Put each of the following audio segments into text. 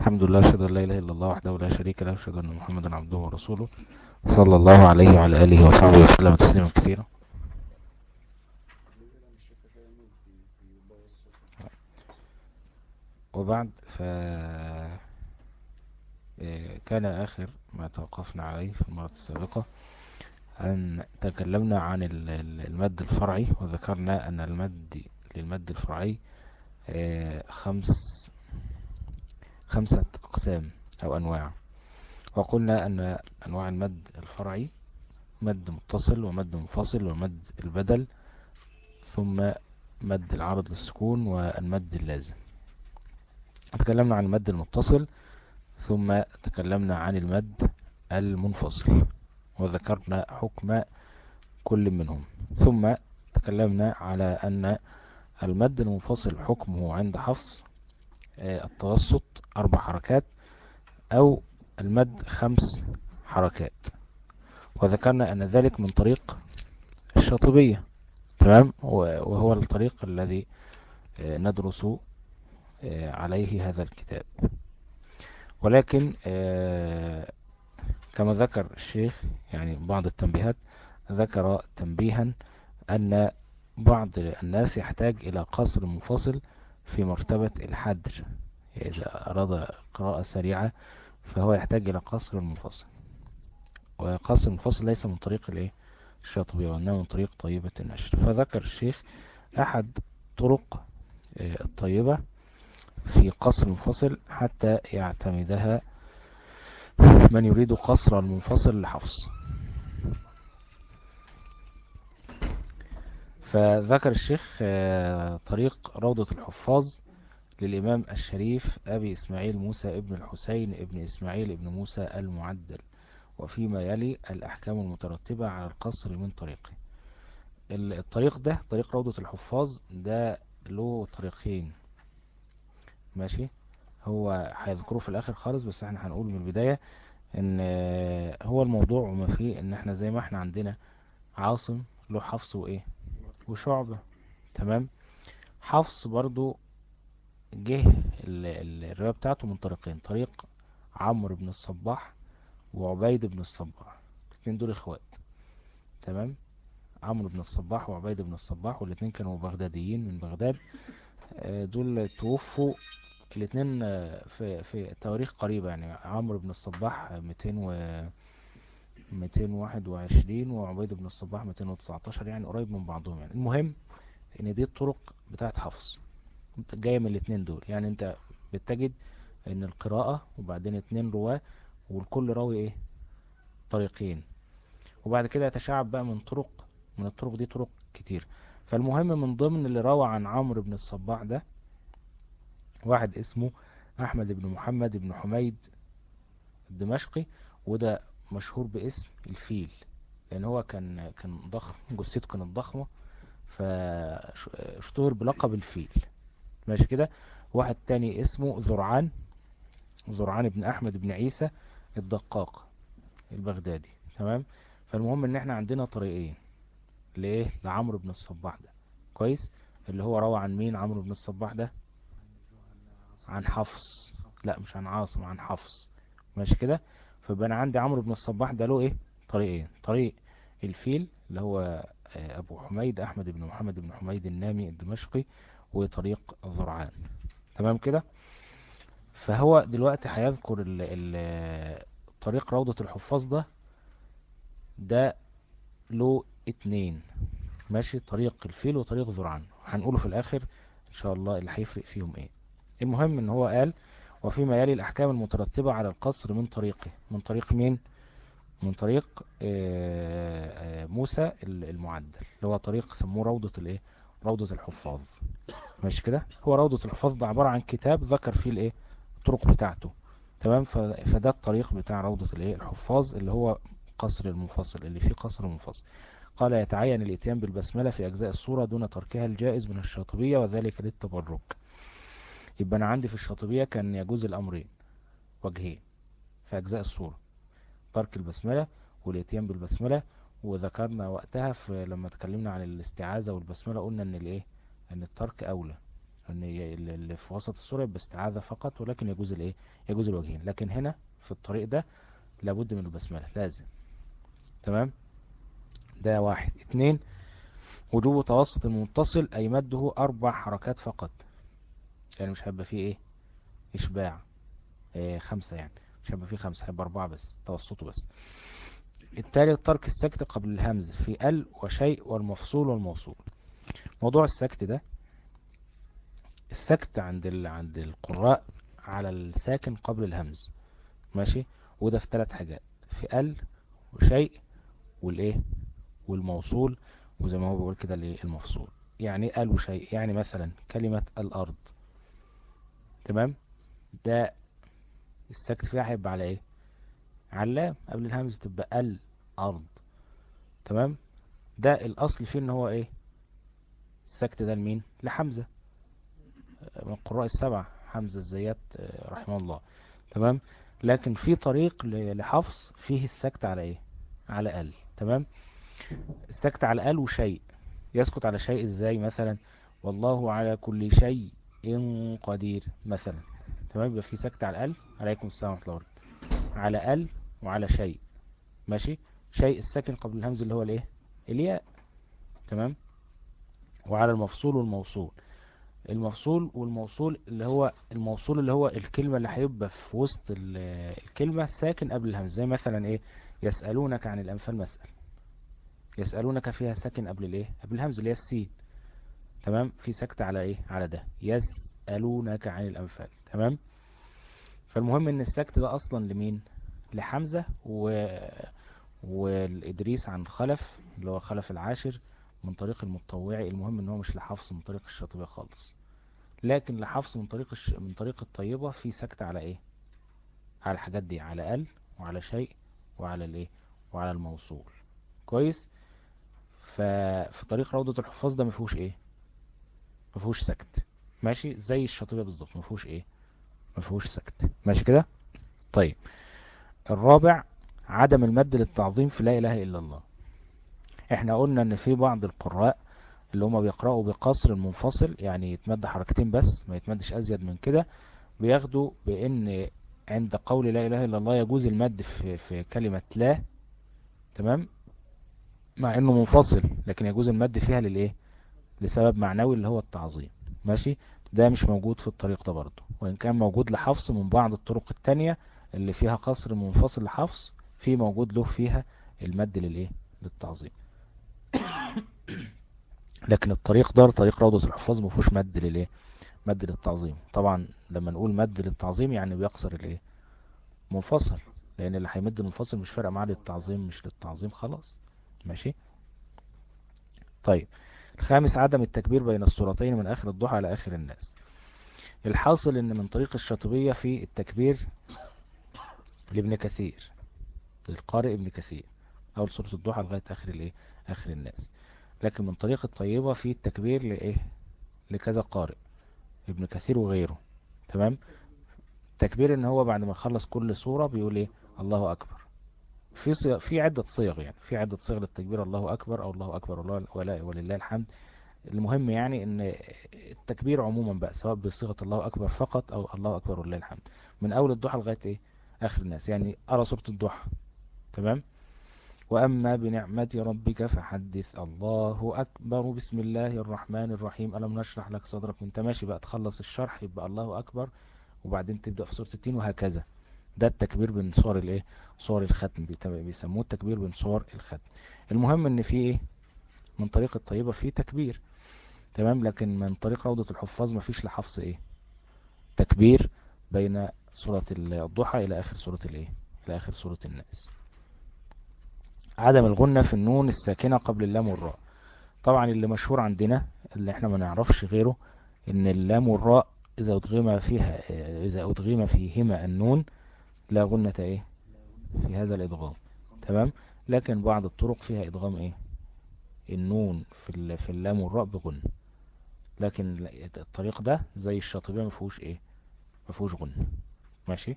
الحمد لله أشهد أن لا إله إلا الله وحده لا شريك له أشهد أن محمدا عبده ورسوله صلى الله عليه وعلى آله وصحبه وسلم تسليما كثيرا. وبعد ف كان آخر ما توقفنا عليه في المرة السابقة أن تكلمنا عن المد الفرعي وذكرنا أن المد للمد الفرعي آه، خمس خمسة أقسام أو أنواع. وقلنا أن أنواع المد الفرعي مد متصل ومد منفصل ومد البدل ثم مد العرض للسكون والمد اللازم. تكلمنا عن المد المتصل ثم تكلمنا عن المد المنفصل وذكرنا حكم كل منهم. ثم تكلمنا على أن المد المنفصل حكمه عند حفص التوسط أربع حركات أو المد خمس حركات. وذكرنا أن ذلك من طريق الشاطبية تمام؟ وهو الطريق الذي آه، ندرس آه، عليه هذا الكتاب. ولكن كما ذكر الشيخ يعني بعض التنبيهات ذكر تنبيها أن بعض الناس يحتاج إلى قصر منفصل في مرتبة الحدر. يعني إذا أراد قراءة سريعة فهو يحتاج إلى قصر منفصل. وقصر المنفصل ليس من طريق الإيه؟ الشاطبية وإنما من طريق طيبة النشر. فذكر الشيخ أحد طرق آه، الطيبة في قصر منفصل حتى يعتمدها من يريد قصر المنفصل لحفص فذكر الشيخ آه، طريق روضة الحفاظ للإمام الشريف أبي إسماعيل موسى ابن الحسين ابن إسماعيل ابن موسى المعدل وفيما يلي الأحكام المترتبة على القصر من طريقه. الطريق ده طريق روضة الحفاظ ده له طريقين. ماشي؟ هو هيذكره في الآخر خالص بس إحنا هنقول من البداية إن هو الموضوع وما فيه إن إحنا زي ما إحنا عندنا عاصم له حفص وإيه؟ وشعبة. تمام؟ حفص برضو جه الرواية بتاعته من طريقين طريق عمرو بن الصباح وعبيد بن الصباح. الاثنين دول إخوات. تمام؟ عمرو بن الصباح وعبيد بن الصباح والاثنين كانوا بغداديين من بغداد. آه، دول توفوا. الاثنين آه، في في تواريخ قريبة يعني. عمرو بن الصباح 200 و 221 وعبيد بن الصباح 219 يعني قريب من بعضهم يعني. المهم إن دي الطرق بتاعت حفص جاية من الاثنين دول. يعني أنت بتجد إن القراءة وبعدين اتنين رواة والكل راوي إيه؟ طريقين. وبعد كده يتشعب بقى من طرق من الطرق دي طرق كتير. فالمهم من ضمن اللي روى عن عمرو بن الصباح ده واحد اسمه أحمد بن محمد بن حميد الدمشقي وده مشهور باسم الفيل لأن هو كان كان ضخم جثته كانت ضخمة فاشتهر بلقب الفيل. ماشي كده؟ واحد تاني اسمه زرعان زرعان بن أحمد بن عيسى الدقاق البغدادي. تمام؟ فالمهم إن إحنا عندنا طريقين لإيه؟ لعمرو بن الصباح ده. كويس؟ اللي هو روى عن مين عمرو بن الصباح ده؟ عن حفص. لا مش عن عاصم عن حفص. ماشي كده؟ فبقى أنا عندي عمرو بن الصباح ده له إيه؟ طريقين طريق الفيل اللي هو آه، أبو حميد أحمد بن محمد بن حميد النامي الدمشقي وطريق الزرعان تمام كده؟ فهو دلوقتي هيذكر طريق روضة الحفاظ ده ده له اتنين. ماشي؟ طريق الفيل وطريق زرعان. هنقوله في الآخر إن شاء الله اللي هيفرق فيهم إيه. المهم إن هو قال وفيما يلي الأحكام المترتبة على القصر من طريقه. من طريق مين؟ من طريق آه، آه، موسى المعدل اللي هو طريق سموه روضة الإيه؟ روضة الحفاظ. ماشي كده؟ هو روضة الحفاظ ده عبارة عن كتاب ذكر فيه الإيه؟ الطرق بتاعته. تمام؟ فده الطريق بتاع روضة الإيه؟ الحفاظ اللي هو قصر المنفصل اللي فيه قصر منفصل. قال يتعين الإتيان بالبسملة في أجزاء الصورة دون تركها الجائز من الشاطبية وذلك للتبرك. يبقى أنا عندي في الشاطبية كان يجوز الأمرين وجهين في أجزاء الصورة ترك البسملة والإتيان بالبسملة وذكرنا وقتها في لما تكلمنا عن الاستعاذة والبسملة قلنا إن الإيه؟ إن الترك أولى إن اللي في وسط الصورة يبقى استعاذة فقط ولكن يجوز الإيه؟ يجوز الوجهين. لكن هنا في الطريق ده لابد من البسملة لازم. تمام؟ ده واحد. اتنين وجوب توسط المتصل أي مده أربع حركات فقط. يعني مش هيبقى فيه إيه؟ إشباع. إيه خمسة يعني. مش هيبقى فيه خمسة هيبقى أربعة بس توسطه بس. التالي ترك السكت قبل الهمز في ال وشيء والمفصول والموصول. موضوع السكت ده السكت عند ال... عند القراء على الساكن قبل الهمز. ماشي؟ وده في ثلاث حاجات. في ال وشيء والإيه؟ والموصول وزي ما هو بيقول كده المفصول. يعني ال وشيء يعني مثلا كلمة الأرض. تمام؟ ده السكت فيها هيبقى على إيه؟ علام قبل الهمز تبقى الأرض. تمام؟ ده الأصل فيه إن هو إيه؟ السكت ده لمين؟ لحمزة. من القراء السبع حمزة الزيات رحمه الله. تمام؟ لكن في طريق لحفص فيه السكت على إيه؟ على ال. تمام؟ السكت على ال وشيء. يسكت على شيء إزاي مثلا؟ والله على كل شيء. قدير مثلا. تمام؟ يبقى في سكت على ال عليكم السلام ورحمة الله على ال وعلى شيء. ماشي؟ شيء الساكن قبل الهمز اللي هو الإيه؟ الياء. تمام؟ وعلى المفصول والموصول. المفصول والموصول اللي هو الموصول اللي هو الكلمة اللي هيبقى في وسط الكلمة ساكن قبل الهمز. زي مثلا إيه؟ يسألونك عن الأنفال مسأل يسألونك فيها ساكن قبل الإيه؟ قبل الهمز اللي هي السين. تمام؟ في سكت على إيه؟ على ده. يسألونك عن الأنفال. تمام؟ فالمهم إن السكت ده أصلا لمين؟ لحمزة و... والإدريس عن خلف اللي هو خلف العاشر من طريق المتطوعي. المهم إن هو مش لحفص من طريق الشاطبية خالص. لكن لحفص من طريق الش... من طريق الطيبة في سكت على إيه؟ على الحاجات دي على ال وعلى شيء وعلى الإيه؟ وعلى الموصول. كويس؟ ففي طريق روضة الحفاظ ده مفيهوش إيه؟ مفيهوش سكت. ماشي؟ زي الشاطبية بالظبط. مفيهوش إيه؟ مفيهوش سكت. ماشي كده؟ طيب. الرابع عدم المد للتعظيم في لا إله إلا الله. إحنا قلنا إن في بعض القراء اللي هم بيقرأوا بقصر المنفصل يعني يتمد حركتين بس ما يتمدش أزيد من كده بياخدوا بإن عند قول لا إله إلا الله يجوز المد في, في كلمة لا تمام؟ مع إنه منفصل لكن يجوز المد فيها للإيه؟ لسبب معنوي اللي هو التعظيم. ماشي؟ ده مش موجود في الطريق ده برضه. وإن كان موجود لحفص من بعض الطرق التانية اللي فيها قصر منفصل لحفص في موجود له فيها المد للإيه؟ للتعظيم. لكن الطريق ده طريق روضة الحفاظ ما فيهوش مد للإيه؟ مد للتعظيم. طبعا لما نقول مد للتعظيم يعني بيقصر الإيه؟ منفصل. لأن اللي هيمد المنفصل مش فارق معاه للتعظيم مش للتعظيم خلاص. ماشي؟ طيب. الخامس عدم التكبير بين الصورتين من آخر الضحى على آخر الناس. الحاصل إن من طريق الشاطبية في التكبير لابن كثير للقارئ ابن كثير أول سورة الضحى لغاية آخر الإيه؟ آخر الناس. لكن من طريق الطيبة في التكبير لإيه؟ لكذا قارئ ابن كثير وغيره. تمام؟ التكبير إن هو بعد ما يخلص كل سورة بيقول إيه؟ الله أكبر. في صيغ في عدة صيغ يعني في عدة صيغ للتكبير الله أكبر أو الله أكبر ولا ولله الحمد. المهم يعني إن التكبير عموما بقى سواء بصيغة الله أكبر فقط أو الله أكبر ولله الحمد. من أول الضحى لغاية إيه؟ آخر الناس. يعني أرى سورة الضحى. تمام؟ وأما بنعمة ربك فحدث. الله أكبر. بسم الله الرحمن الرحيم. ألم نشرح لك صدرك؟ وأنت ماشي بقى تخلص الشرح يبقى الله أكبر. وبعدين تبدأ في سورة التين وهكذا. ده التكبير بين صور الايه؟ صور الختم بيسموه التكبير بين صور الختم. المهم إن في إيه؟ من طريق الطيبة في تكبير. تمام؟ لكن من طريق روضة الحفاظ مفيش لحفظ إيه؟ تكبير بين سورة الضحى إلى آخر سورة الإيه؟ إلى آخر سورة الناس. عدم الغنة في النون الساكنة قبل اللام والراء. طبعا اللي مشهور عندنا اللي إحنا ما نعرفش غيره إن اللام والراء إذا أدغم فيها إذا أدغم فيهما النون لا غنة إيه؟ في هذا الإدغام. تمام؟ لكن بعض الطرق فيها إدغام إيه؟ النون في في اللام والراء بغن. لكن الطريق ده زي الشاطبية ما فيهوش إيه؟ ما فيهوش غن. ماشي؟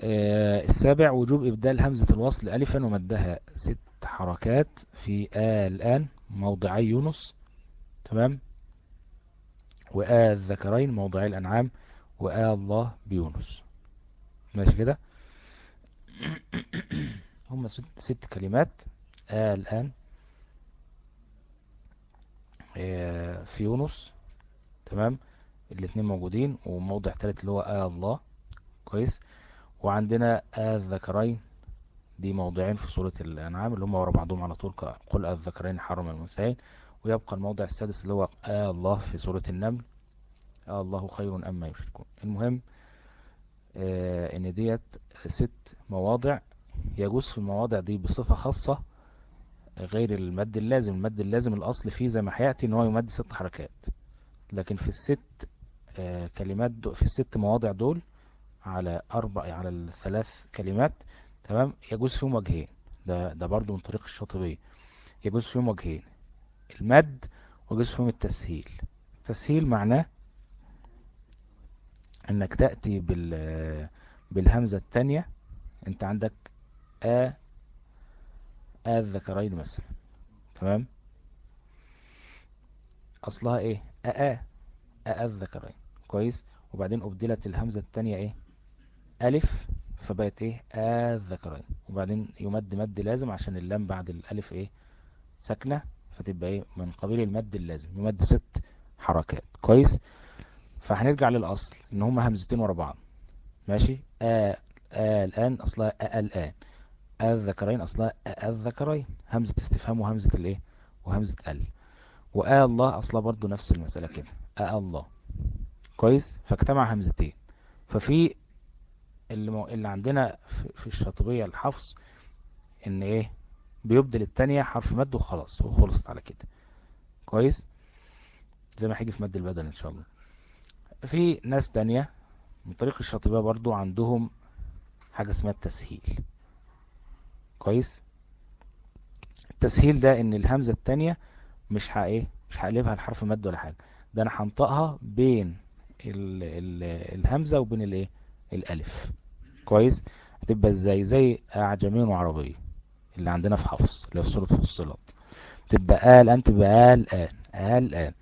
آه السابع وجوب إبدال همزة الوصل ألفا ومدها ست حركات في آه الآن موضعي يونس. تمام؟ وآ الذكرين موضعي الأنعام. وآ الله بيونس. ماشي كده؟ هم ست كلمات. آ الآن آه، في يونس. تمام؟ الاثنين موجودين. وموضع ثالث اللي هو آ الله. كويس. وعندنا آ الذكرين دي موضعين في سورة الأنعام اللي هم ورا بعضهم على طول. قل الذكرين حرم المنثيين ويبقى الموضع السادس اللي هو آه الله في سورة النمل. الله خير أما يشركون. المهم آه إن ديت ست مواضع. يجوز في المواضع دي بصفة خاصة غير المد اللازم. المد اللازم الأصل فيه زي ما هيأتي إن هو يمد ست حركات. لكن في الست آه كلمات في الست مواضع دول على أربع على الثلاث كلمات تمام؟ يجوز فيهم وجهين. ده ده برضو من طريق الشاطبية. يجوز فيهم وجهين. المد ويجوز فيهم التسهيل. التسهيل معناه انك تأتي بال بالهمزة الثانية انت عندك آ آ الذكرين مثلا. تمام؟ أصلها إيه؟ آ آ آ الذكرين. كويس؟ وبعدين أبدلت الهمزة الثانية إيه؟ ألف فبقت إيه؟ الذكرين. وبعدين يمد مد لازم عشان اللام بعد الألف إيه؟ ساكنة فتبقى إيه؟ من قبيل المد اللازم. يمد ست حركات. كويس؟ فهنرجع للأصل إن هما همزتين ورا بعض. ماشي؟ آ آ الآن أصلها آ الآن الذكرين أصلها الذكرين. همزة استفهام وهمزة الايه وهمزة ال. وآ الله أصلها برضو نفس المسألة كده. آ الله. كويس؟ فاجتمع همزتين. ففي اللي. اللي عندنا في الشاطبية الحفظ إن إيه؟ بيبدل التانية حرف مد وخلاص وخلصت على كده. كويس؟ زي ما هيجي في مد البدن إن شاء الله. في ناس تانية من طريق الشاطبية برضو عندهم حاجة اسمها التسهيل. كويس؟ التسهيل ده إن الهمزة التانية مش إيه؟ مش هقلبها لحرف مد ولا حاجة. ده أنا هنطقها بين ال ال الهمزة وبين الايه الألف. كويس؟ هتبقى إزاي؟ زي أعجمي وعربي اللي عندنا في حفص اللي في سورة فصلت. تبقى آل الآن تبقى آل الآن آل الآن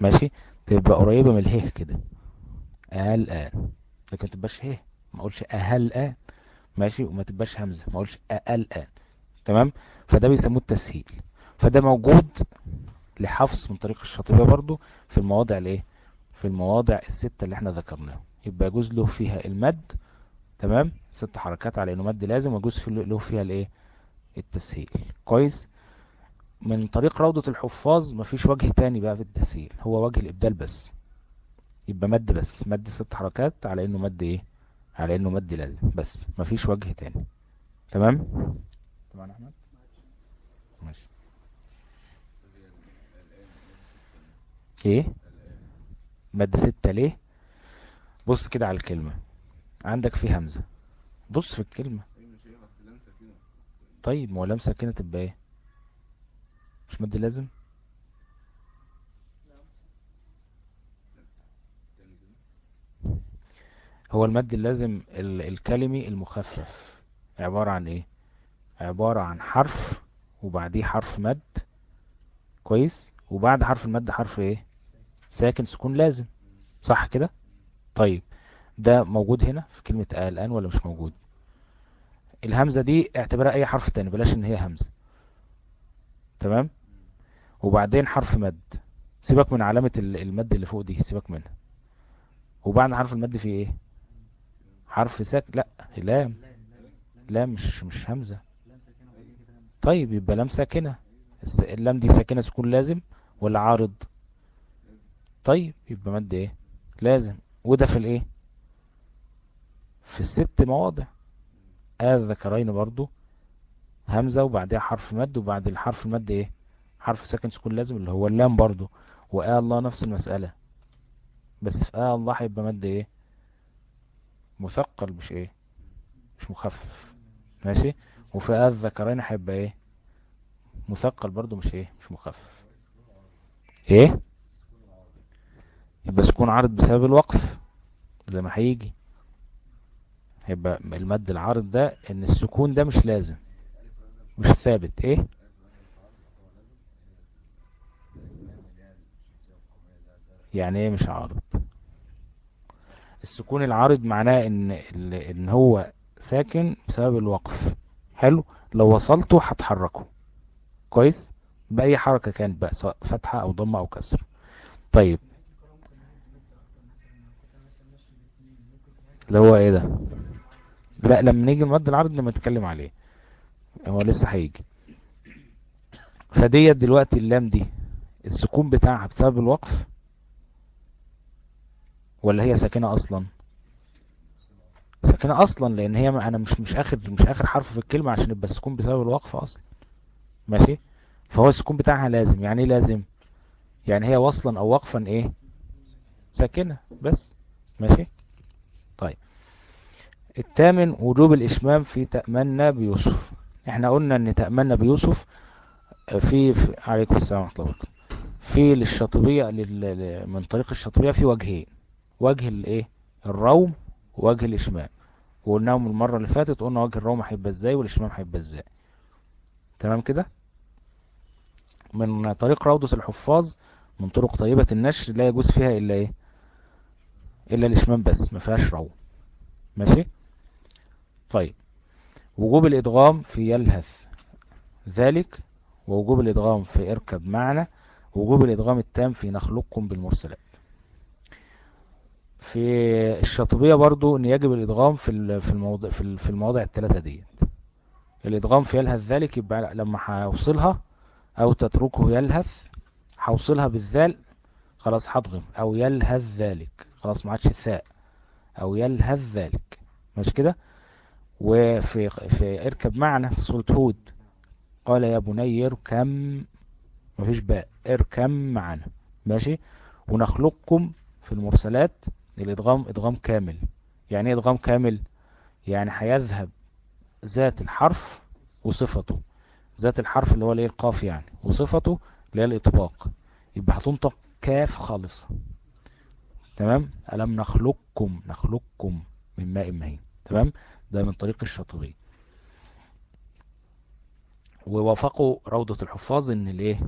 ماشي؟ تبقى قريبة من الهيه كده. الآن لكن تبقاش هيه ما أقولش الآن ماشي؟ وما تبقاش همزة. ما أقولش الآن تمام؟ فده بيسموه التسهيل. فده موجود لحفص من طريق الشاطبية برضو في المواضع الإيه؟ في المواضع الستة اللي إحنا ذكرناها يبقى يجوز له فيها المد. تمام؟ ست حركات على إنه مد لازم ويجوز له فيها الإيه؟ التسهيل. كويس؟ من طريق روضة الحفاظ مفيش وجه تاني بقى في التسهيل. هو وجه الإبدال بس. يبقى مد بس مد ست حركات على إنه مد إيه؟ على إنه مد لازم بس مفيش وجه تاني. تمام؟ تمام أحمد؟ ماشي. إيه؟ مد ستة ليه؟ بص كده على الكلمة. عندك في همزة. بص في الكلمة. طيب ما هو لمسة كده تبقى إيه؟ مش مد لازم؟ هو المد اللازم الكلمي المخفف. عبارة عن إيه؟ عبارة عن حرف وبعديه حرف مد. كويس؟ وبعد حرف المد حرف إيه؟ ساكن سكون لازم. صح كده؟ طيب ده موجود هنا في كلمة آه الآن ولا مش موجود؟ الهمزة دي اعتبرها أي حرف تاني بلاش إن هي همزة. تمام؟ وبعدين حرف مد. سيبك من علامة المد اللي فوق دي سيبك منها. وبعد حرف المد في إيه؟ حرف ساك لا لام لام مش مش همزة. طيب يبقى لام ساكنة. اللام دي ساكنة سكون لازم ولا عارض؟ طيب يبقى مد إيه؟ لازم. وده في الإيه؟ في الست مواضع. الذكرين برضو. همزة وبعدها حرف مد وبعد الحرف المد إيه؟ حرف ساكن سكون لازم اللي هو اللام برضو. وآه الله نفس المسألة. بس في آه الله هيبقى مد إيه؟ مثقل مش إيه؟ مش مخفف. ماشي؟ وفي الذكرين هيبقى إيه؟ مثقل برضو مش إيه؟ مش مخفف. إيه؟ يبقى سكون عارض بسبب الوقف. زي ما هيجي. هيبقى المد العارض ده إن السكون ده مش لازم. مش ثابت. إيه؟ يعني إيه مش عارض؟ السكون العارض معناه إن إن هو ساكن بسبب الوقف. حلو؟ لو وصلته هتحركه. كويس؟ بأي حركة كانت بقى سواء فتحة أو ضمة أو كسر. طيب. اللي هو إيه ده؟ لا لما نيجي المد العرض لما نتكلم عليه. هو لسه هيجي. فديت دلوقتي اللام دي السكون بتاعها بسبب الوقف ولا هي ساكنة أصلا؟ ساكنة أصلا لأن هي أنا مش مش آخر مش آخر حرف في الكلمة عشان يبقى السكون بسبب الوقف أصلا. ماشي؟ فهو السكون بتاعها لازم. يعني إيه لازم؟ يعني هي وصلا أو وقفا إيه؟ ساكنة بس. ماشي؟ طيب. الثامن وجوب الإشمام في تأمنا بيوسف. إحنا قلنا إن تأمنا بيوسف في, في عليكم السلام ورحمة الله وبركاته. في للشاطبية من طريق الشاطبية في وجهين. وجه الايه؟ الروم ووجه الاشمام وقلناهم المرة اللي فاتت قلنا وجه الروم هيبقى إزاي والاشمام هيبقى إزاي. تمام كده؟ من طريق روضة الحفاظ من طرق طيبة النشر لا يجوز فيها إلا إيه؟ إلا الاشمام بس ما فيهاش روم ماشي؟ طيب. وجوب الإدغام في يلهث ذلك ووجوب الإدغام في إركب معنا وجوب الإدغام التام في نخلقكم بالمرسلات. في الشاطبية برضو إن يجب الإدغام في في الموضع في المواضع الثلاثة دي الإدغام في يلهث ذلك يبقى لما هوصلها أو تتركه يلهث هوصلها بالذال خلاص هضغم. أو يلهث ذلك خلاص ما عادش الثاء أو يلهث ذلك. مش كده؟ وفي في اركب معنا في سورة هود. قال يا بني اركم مفيش باء اركم معنا. ماشي؟ ونخلقكم في المرسلات الادغام ادغام كامل. يعني إيه ادغام كامل؟ يعني هيذهب ذات الحرف وصفته. ذات الحرف اللي هو الإيه؟ القاف يعني. وصفته اللي هي الإطباق. يبقى هتنطق كاف خالصة. تمام؟ ألم نخلقكم نخلقكم من ماء مهين. تمام؟ ده من طريق الشاطبي. ووافقوا روضة الحفاظ إن الإيه؟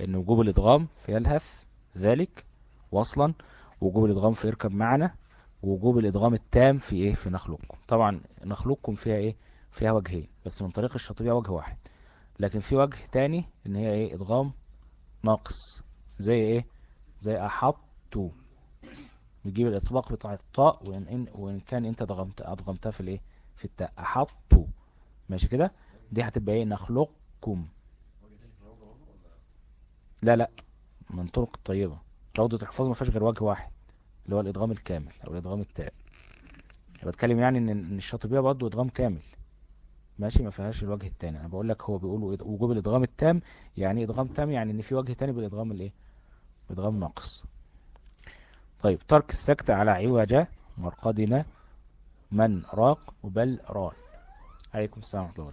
إن وجوب الإدغام في يلهث ذلك وصلا وجوب الادغام في يركب معنا ووجوب الادغام التام في إيه في نخلقكم. طبعا نخلقكم فيها إيه فيها وجهين بس من طريق الشاطبية وجه واحد. لكن في وجه تاني ان هي إيه ادغام ناقص زي إيه زي احطوا نجيب الاطلاق بتاع الطاء وإن, إن وإن كان أنت ضغمت أدغمتها في الايه في التاء. احطوا ماشي كده؟ دي هتبقى إيه نخلقكم. لا لا. من طرق الطيبة روضة الحفاظ ما فيهاش غير وجه واحد اللي هو الإدغام الكامل أو الإدغام التام. بتكلم يعني إن الشاطبية برضه إدغام كامل. ماشي ما فيهاش الوجه التاني. أنا بقول لك هو بيقول وجوب الإدغام التام يعني إدغام تام يعني إن في وجه تاني بالإدغام الإيه؟ بادغام ناقص طيب ترك السكت على عوجة مرقدنا من راق وبل ران. عليكم السلام ورحمة الله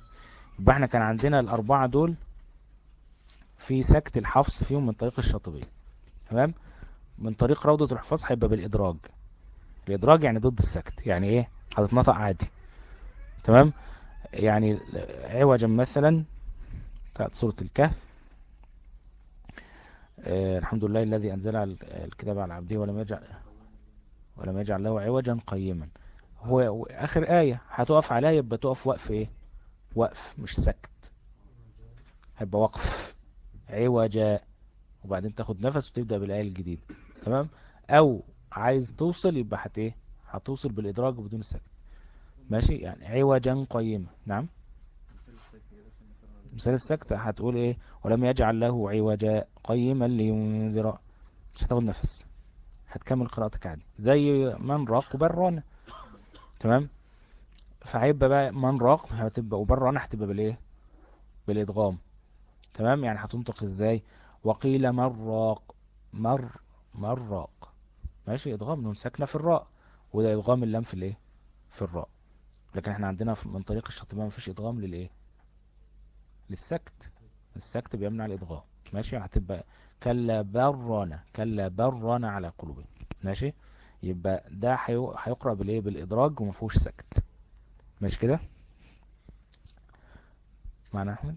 يبقى إحنا كان عندنا الأربعة دول في سكت الحفص فيهم من طريق الشاطبية تمام؟ من طريق روضة الحفاظ هيبقى بالإدراج. الإدراج يعني ضد السكت. يعني إيه؟ هتتنطق عادي. تمام؟ يعني عوجا مثلا بتاعت سورة الكهف. آه الحمد لله الذي أنزل الكتاب على عبده ولم يجعل ولم يجعل له عوجا قيما. هو آخر آية هتقف عليها يبقى تقف وقف إيه؟ وقف مش سكت. هيبقى وقف. عوجا. وبعدين تاخد نفس وتبدأ بالآية الجديدة. تمام؟ أو عايز توصل يبقى هت إيه؟ هتوصل بالإدراج بدون السكت. ماشي؟ يعني عوجا قيما نعم؟ مثال السكت هتقول إيه؟ ولم يجعل له عوجا قيما لينذر. مش هتاخد نفس. هتكمل قراءتك عادي. زي من راق وبرانا تمام؟ فهيبقى بقى من راق هتبقى وبرانا هتبقى بالإيه؟ بالإدغام. تمام؟ يعني هتنطق إزاي؟ وقيل من راق مر من راق ماشي إدغام نون ساكنة في الراء. وده إدغام اللام في الإيه؟ في الراء. لكن إحنا عندنا من طريق الشاطبية مفيش إدغام للإيه؟ للسكت. السكت بيمنع الإدغام. ماشي هتبقى كلا برانا كلا برانا على قلوبهم ماشي؟ يبقى ده هيقرأ بالإيه؟ بالإدراج ومفهوش سكت. ماشي كده؟ معنا أحمد؟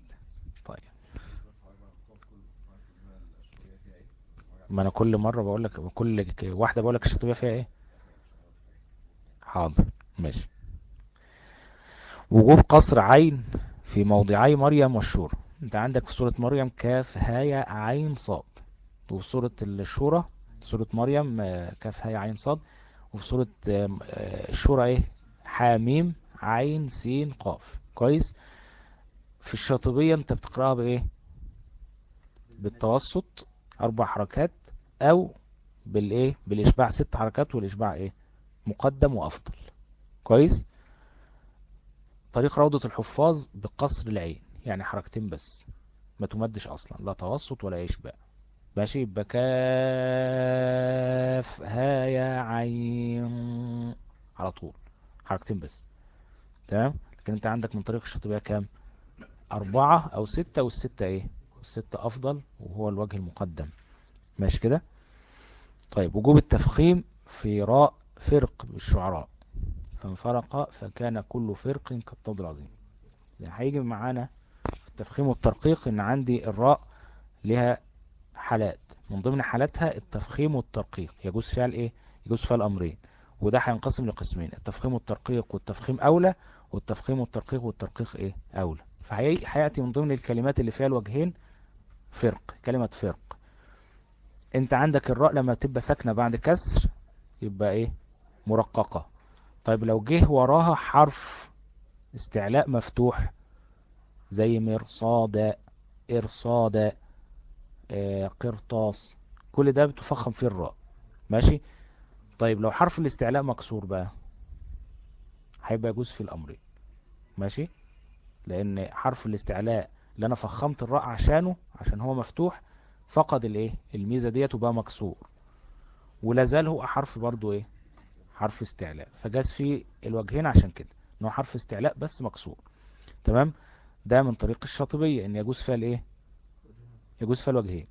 ما أنا كل مرة بقول لك كل واحدة بقول لك الشاطبية فيها إيه؟ حاضر ماشي. وجوب قصر عين في موضعي مريم والشورى. أنت عندك في سورة مريم كاف هاء عين صاد. وفي سورة الشورى سورة مريم آه، كاف هاء عين صاد. وفي سورة آه، الشورى إيه؟ حاميم عين سين قاف. كويس؟ في الشاطبية أنت بتقرأها بإيه؟ بالتوسط. أربع حركات أو بالإيه؟ بالإشباع ست حركات والإشباع إيه؟ مقدم وأفضل. كويس؟ طريق روضة الحفاظ بقصر العين يعني حركتين بس ما تمدش أصلا لا توسط ولا إشباع. ماشي؟ يبقى كاف ها يا عين على طول. حركتين بس. تمام؟ لكن أنت عندك من طريق الشاطبية كام؟ أربعة أو ستة والستة إيه؟ الستة أفضل وهو الوجه المقدم. ماشي كده؟ طيب وجوب التفخيم في راء فرق بالشعراء. فانفرق فكان كل فرق كالطود العظيم. يعني هيجي معانا في التفخيم والترقيق إن عندي الراء لها حالات. من ضمن حالاتها التفخيم والترقيق. يجوز فيها الايه يجوز فيها الامرين وده هينقسم لقسمين. التفخيم والترقيق والتفخيم أولى والتفخيم والترقيق والترقيق إيه؟ أولى. فهياتي من ضمن الكلمات اللي فيها الوجهين فرق كلمة فرق. انت عندك الراء لما تبقى ساكنة بعد كسر يبقى إيه؟ مرققة. طيب لو جه وراها حرف استعلاء مفتوح زي مرصاد ارصاد آه، قرطاس كل ده بتفخم فيه الراء. ماشي؟ طيب لو حرف الاستعلاء مكسور بقى هيبقى يجوز في الأمرين. ماشي؟ لأن حرف الاستعلاء اللي أنا فخمت الراء عشانه عشان هو مفتوح فقد الإيه؟ الميزة ديت وبقى مكسور. ولا زال هو حرف برضو إيه؟ حرف استعلاء. فجاز فيه الوجهين عشان كده إن هو حرف استعلاء بس مكسور. تمام؟ ده من طريق الشاطبية إن يجوز فيها الإيه؟ يجوز فيها الوجهين.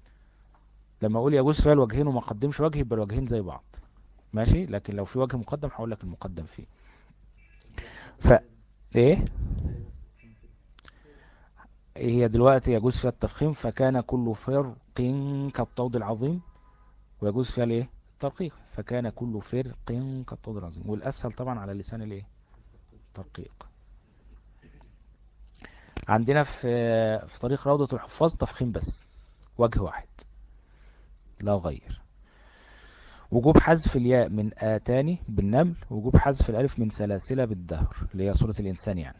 لما أقول يجوز فيها الوجهين وما أقدمش وجه يبقى الوجهين زي بعض. ماشي؟ لكن لو في وجه مقدم هقول لك المقدم فيه. ف إيه؟ هي دلوقتي يجوز فيها التفخيم فكان كل فرق كالطود العظيم ويجوز فيها الايه؟ الترقيق. فكان كل فرق كالطود العظيم. والأسهل طبعا على لسان الايه؟ الترقيق. عندنا في في طريق روضة الحفاظ تفخيم بس وجه واحد لا غير. وجوب حذف الياء من آتاني بالنمل وجوب حذف الألف من سلاسل بالدهر اللي هي سورة الإنسان يعني.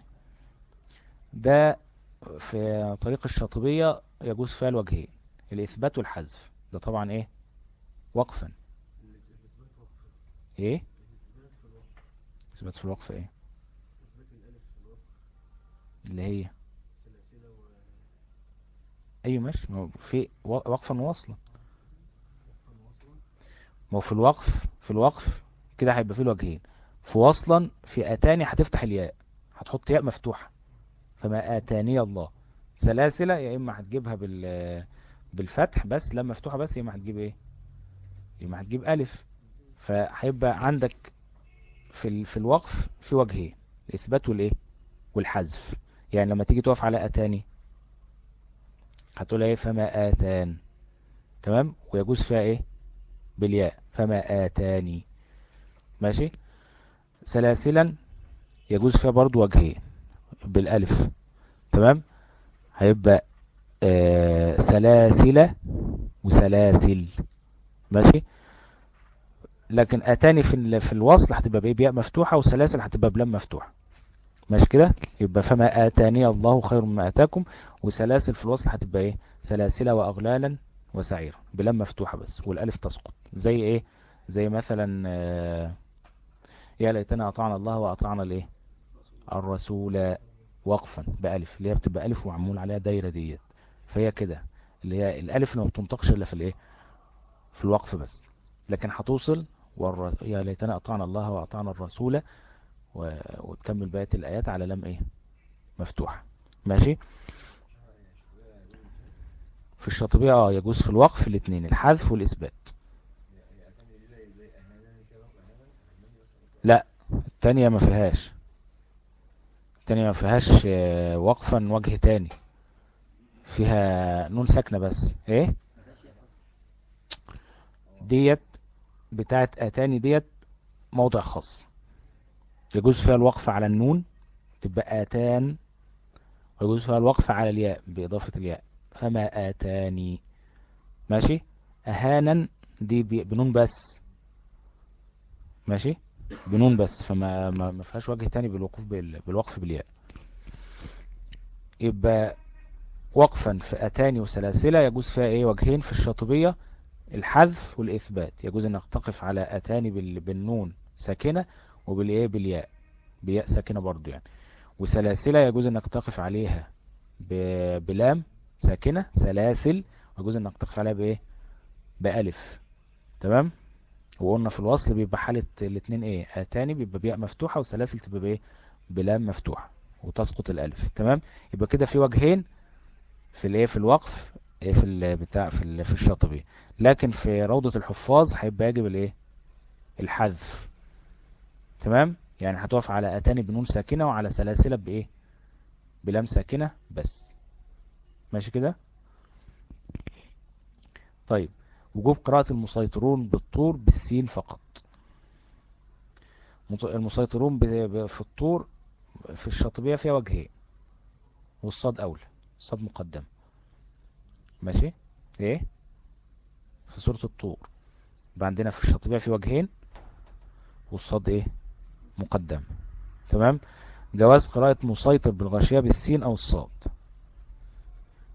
ده في طريق الشاطبية يجوز فيها الوجهين الإثبات والحذف. ده طبعا إيه؟ وقفا. إيه؟ إثبات في الوقف. إيه؟ اللي هي أيوة ماشي. ما هو في وقفا ووصلا. ما هو في الوقف في الوقف كده هيبقى فيه الوجهين. في وصلا في آتاني هتفتح الياء هتحط ياء مفتوحة. فما آتاني الله. سلاسلة يا إما هتجيبها بال بالفتح بس لما مفتوحة بس يا إما هتجيب إيه؟ يا إما هتجيب ألف. فهيبقى عندك في ال... في الوقف في وجهين الإثبات والإيه؟ والحذف. يعني لما تيجي تقف على آتاني هتقول إيه؟ فما آتان. تمام؟ ويجوز فيها إيه؟ بالياء. فما آتاني. ماشي؟ سلاسلا يجوز فيها برضو وجهين بالألف. تمام؟ هيبقى آه سلاسلة وسلاسل. ماشي؟ لكن أتاني في في الوصل هتبقى بياء مفتوحة وسلاسل هتبقى بلام مفتوحة. ماشي كده؟ يبقى فما آتاني الله خير مما آتاكم. وسلاسل في الوصل هتبقى إيه؟ سلاسل وأغلالا وسعيرا. بلام مفتوحة بس والألف تسقط. زي إيه؟ زي مثلا آه يا ليتنا أطعنا الله وأطعنا الإيه؟ الرسول. وقفا بألف اللي هي بتبقى ألف ومعمول عليها دايرة ديت. فهي كده اللي هي الألف ما بتنطقش إلا في الإيه؟ في الوقف بس. لكن هتوصل والر... يا ليتنا أطعنا الله وأطعنا الرسول و... وتكمل بقية الآيات على لم إيه؟ مفتوحة. ماشي؟ في الشاطبية آه يجوز في الوقف الاثنين الحذف والإثبات. لا التانية ما فيهاش. التانية ما فيهاش وقفا وجه تاني. فيها نون ساكنة بس. إيه؟ ديت بتاعت أتاني ديت موضع خاص. يجوز فيها الوقف على النون تبقى آتان ويجوز فيها الوقف على الياء بإضافة الياء. فما آتاني. ماشي؟ أهانا دي بنون بس. ماشي؟ بنون بس فما ما فيهاش وجه تاني بالوقوف بالوقف بالياء. يبقى وقفا في أتاني وسلاسلة يجوز فيها إيه؟ وجهين في الشاطبية الحذف والإثبات. يجوز إنك تقف على أتاني بالنون ساكنة وبالإيه؟ بالياء بياء ساكنة برضو يعني. وسلاسلة يجوز إنك تقف عليها بلام ساكنة سلاسل ويجوز إنك تقف عليها بإيه؟ بألف. تمام؟ وقلنا في الوصل بيبقى حالة الاثنين إيه اتاني بيبقى بياء مفتوحة والسلاسل تبقى بإيه؟ بلام مفتوحة وتسقط الألف. تمام؟ يبقى كده في وجهين في الإيه؟ في الوقف إيه؟ في البتاع في في الشاطبي لكن في روضة الحفاظ هيبقى يجب الإيه؟ الحذف. تمام؟ يعني هتقف على اتاني بنون ساكنة وعلى سلاسل بإيه؟ بلام ساكنة بس. ماشي كده؟ طيب. وجوب قراءة المسيطرون بالطور بالسين فقط. المسيطرون في الطور في الشاطبية فيها وجهين والصاد أولى الصاد مقدم. ماشي؟ إيه؟ في سورة الطور. يبقى عندنا في الشاطبية في وجهين والصاد إيه؟ مقدم. تمام؟ جواز قراءة مسيطر بالغاشية بالسين أو الصاد.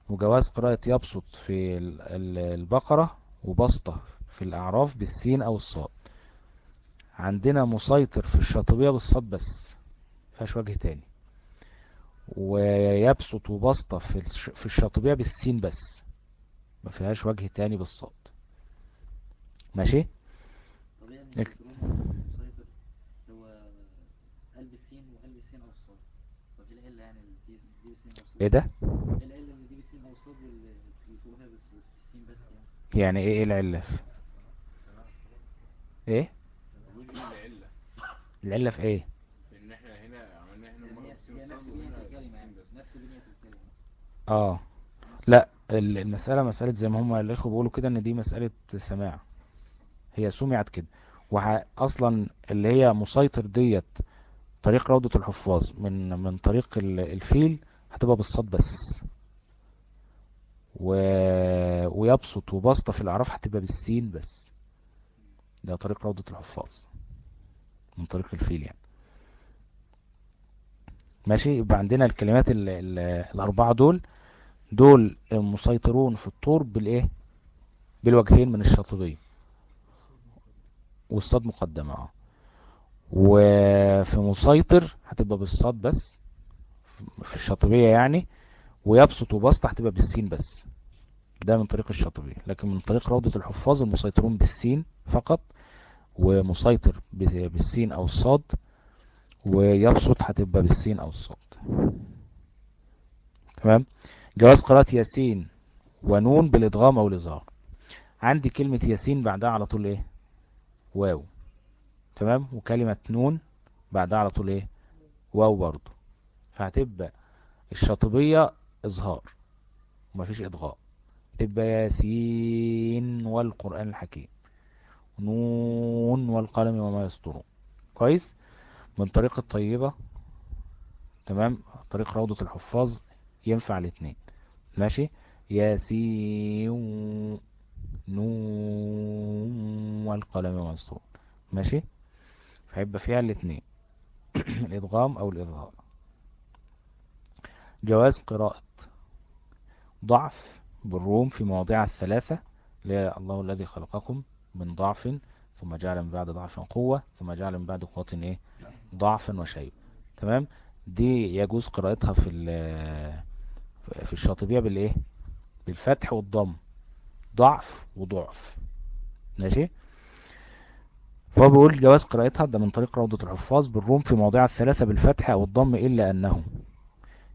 وجواز قراءة يبسط في البقرة وبسطة في الأعراف بالسين أو الصاد. عندنا مسيطر في الشاطبية بالصاد بس فيهاش وجه تاني. ويبسط وبسطة في الشاطبية بالسين بس ما فيهاش وجه تاني بالصاد. ماشي؟ إيه ده؟ يعني إيه العلة؟ إيه؟ العلة في إيه؟ ان إحنا هنا عملنا هنا نفس بنية الكلمة آه. لا المسألة مسألة زي ما هم الإخوة بيقولوا كده إن دي مسألة سماع. هي سمعت كده. واصلا اللي هي مسيطر ديت طريق روضة الحفاظ من من طريق الفيل هتبقى بالصاد بس. و... ويبسط وبسطة في الأعراف هتبقى بالسين بس. ده طريق روضة الحفاظ. من طريق الفيل يعني. ماشي؟ يبقى عندنا الكلمات ال ال الأربعة دول. دول مسيطرون في الطور بالإيه؟ بالوجهين من الشاطبية والصاد مقدمة. آه. وفي مسيطر هتبقى بالصاد بس. في الشاطبية يعني. ويبسط وبسط هتبقى بالسين بس. ده من طريق الشاطبية لكن من طريق روضة الحفاظ المسيطرون بالسين فقط ومسيطر بالسين أو الصاد ويبسط هتبقى بالسين أو الصاد. تمام؟ جواز قراءة ياسين ونون بالادغام أو الإظهار عندي كلمة ياسين بعدها على طول إيه؟ واو. تمام؟ وكلمة نون بعدها على طول إيه؟ واو برضو فهتبقى الشاطبية إظهار. ومفيش ادغام تبقى ياسين والقرآن الحكيم. نون والقلم وما يسطرون. كويس؟ من طريق الطيبة تمام؟ طريق روضة الحفاظ. ينفع الاثنين ماشي؟ ياسين نون والقلم وما يسطرون. ماشي؟ فهيبقى فيها الاثنين الادغام أو الإظهار. جواز قراءة. ضعف بالروم في مواضيع الثلاثة اللي الله الذي خلقكم من ضعف ثم جعل من بعد ضعف قوة ثم جعل من بعد قوة إيه؟ ضعفا وشيء. تمام؟ دي يجوز قراءتها في في الشاطبية بالإيه؟ بالفتح والضم. ضعف وضعف. ماشي؟ فهو بيقول جواز قراءتها ده من طريق روضة الحفاظ بالروم في مواضيع الثلاثة بالفتح أو الضم إلا أنه.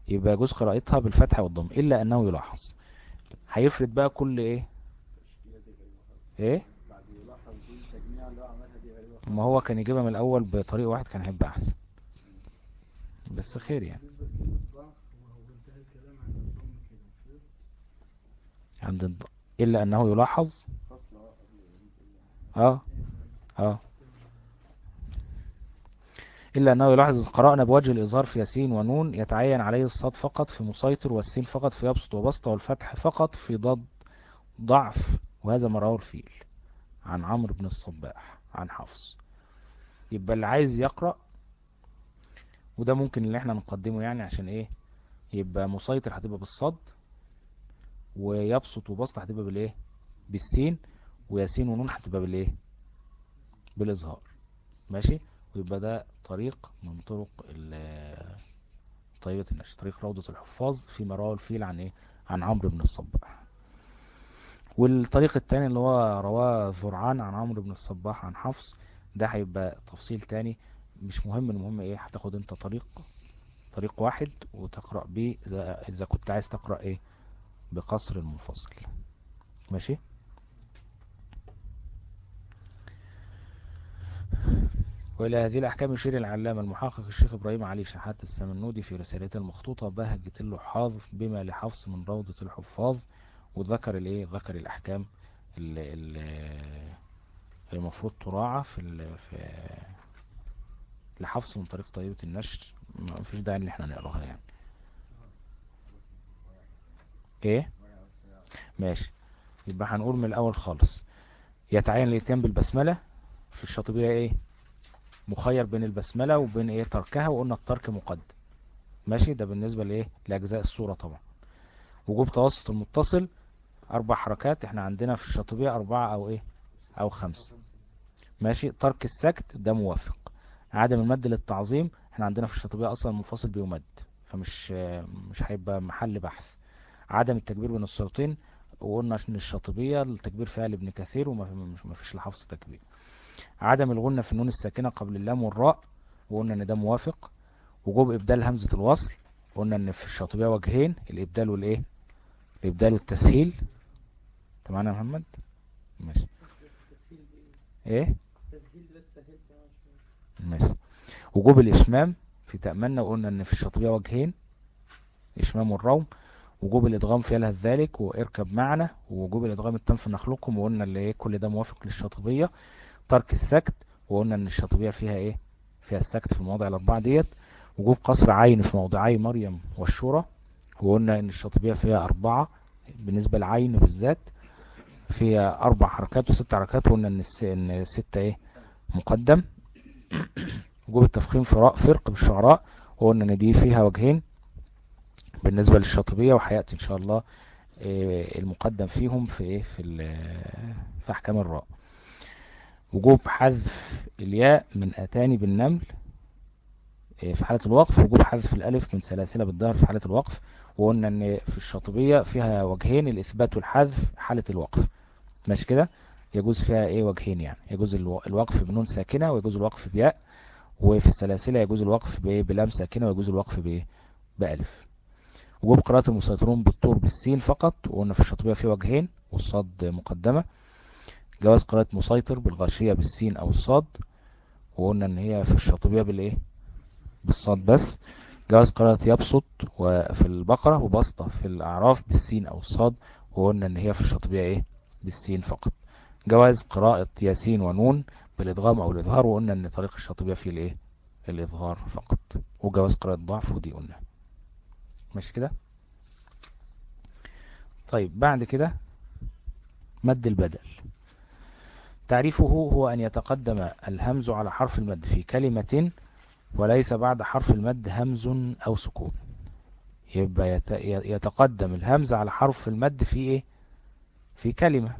يبقى يجوز قراءتها بالفتح والضم إلا أنه يلاحظ. هيفرد بقى كل إيه؟ إيه؟ ما هو كان يجيبها من الأول بطريقة واحد كان هيبقى أحسن. بس خير يعني. عند. إلا أنه يلاحظ. آه آه. إلا أنه يلاحظ قرأنا بوجه الإظهار في ياسين ونون يتعين عليه الصاد فقط في مسيطر والسين فقط في يبسط وبسط والفتح فقط في ضد ضعف وهذا ما رواه الفيل عن عمرو بن الصباح عن حفص. يبقى اللي عايز يقرأ وده ممكن اللي إحنا نقدمه يعني عشان إيه؟ يبقى مسيطر هتبقى بالصد ويبسط وبسط هتبقى بالإيه؟ بالسين وياسين ونون هتبقى بالإيه؟ بالاظهار ماشي؟ ويبقى ده طريق من طرق طيبة النشر طريق روضة الحفاظ في مراوي الفيل عن إيه؟ عن عمرو بن الصباح. والطريق التاني اللي هو رواه ذرعان عن عمرو بن الصباح عن حفص ده هيبقى تفصيل تاني. مش مهم المهم إيه؟ هتاخد أنت طريق طريق واحد وتقرأ بيه إذا, كنت عايز تقرأ إيه؟ بقصر المنفصل. ماشي؟ وإلى هذه الأحكام يشير العلامة المحقق الشيخ إبراهيم علي شحات السمنودي في رسالته المخطوطة بهجة اللحاظ بما لحفظ من روضة الحفاظ وذكر الإيه؟ ذكر الأحكام اللي المفروض تراعى في في لحفظ من طريق طيبة النشر. ما فيش داعي إن إحنا نقراها يعني. إيه؟ ماشي. يبقى هنقول من الأول خالص. يتعين الاتيان بالبسملة في الشاطبية إيه؟ مخير بين البسملة وبين إيه تركها وقلنا الترك مقدم. ماشي؟ ده بالنسبة لإيه؟ لأجزاء الصورة طبعا. وجوب توسط المتصل أربع حركات إحنا عندنا في الشاطبية أربعة أو إيه؟ أو خمسة ماشي؟ ترك السكت ده موافق. عدم المد للتعظيم إحنا عندنا في الشاطبية أصلا منفصل بيمد فمش مش هيبقى محل بحث. عدم التكبير بين الصورتين وقلنا إن الشاطبية التكبير فيها لابن كثير وما فيش لحفظ تكبير. عدم الغنة في النون الساكنة قبل اللام والراء وقلنا إن ده موافق. وجوب إبدال همزة الوصل قلنا إن في الشاطبية وجهين الإبدال والإيه؟ الإبدال والتسهيل. تمام يا محمد؟ ماشي. إيه؟ ماشي. وجوب الإشمام في تأملنا وقلنا إن في الشاطبية وجهين إشمام والروم وجوب الإدغام في لها ذلك وإركب معنا. ووجوب الإدغام التام في نخلقكم وقلنا اللي إيه؟ كل ده موافق للشاطبية. ترك السكت وقلنا إن الشاطبية فيها إيه؟ فيها السكت في المواضع الأربعة ديت وجوب قصر عين في موضعي مريم والشورى وقلنا إن الشاطبية فيها أربعة بالنسبة لعين بالذات فيها أربع حركات وست حركات وقلنا إن الستة إيه؟ مقدم. وجوب التفخيم في فرق بالشعراء وقلنا إن دي فيها وجهين بالنسبة للشاطبية وحياتي إن شاء الله المقدم فيهم في إيه؟ في في أحكام الراء وجوب حذف الياء من آتاني بالنمل في حالة الوقف. وجوب حذف الألف من سلاسل بالظهر في حالة الوقف. وقلنا إن في الشاطبية فيها وجهين الإثبات والحذف حالة الوقف. ماشي كده؟ يجوز فيها إيه وجهين يعني؟ يجوز الوقف بنون ساكنة ويجوز الوقف بياء. وفي السلاسل يجوز الوقف بلام ساكنة ويجوز الوقف بايه بألف. وجوب قراءة المسيطرون بالطور بالسين فقط. وقلنا في الشاطبية في وجهين والصاد مقدمة. جواز قراءة مسيطر بالغاشية بالسين أو الصاد وقلنا إن هي في الشاطبية بالايه بالصاد بس. جواز قراءة يبسط وفي البقرة وبسطة في الأعراف بالسين أو الصاد وقلنا إن هي في الشاطبية إيه؟ بالسين فقط. جواز قراءة ياسين ونون بالإدغام أو الإظهار وقلنا إن طريق الشاطبية فيه الإيه؟ الإظهار فقط. وجواز قراءة ضعف ودي قلنا. ماشي كده؟ طيب بعد كده مد البدل. تعريفه هو أن يتقدم الهمز على حرف المد في كلمة وليس بعد حرف المد همز أو سكون. يبقى يتقدم الهمز على حرف المد في إيه؟ في كلمة.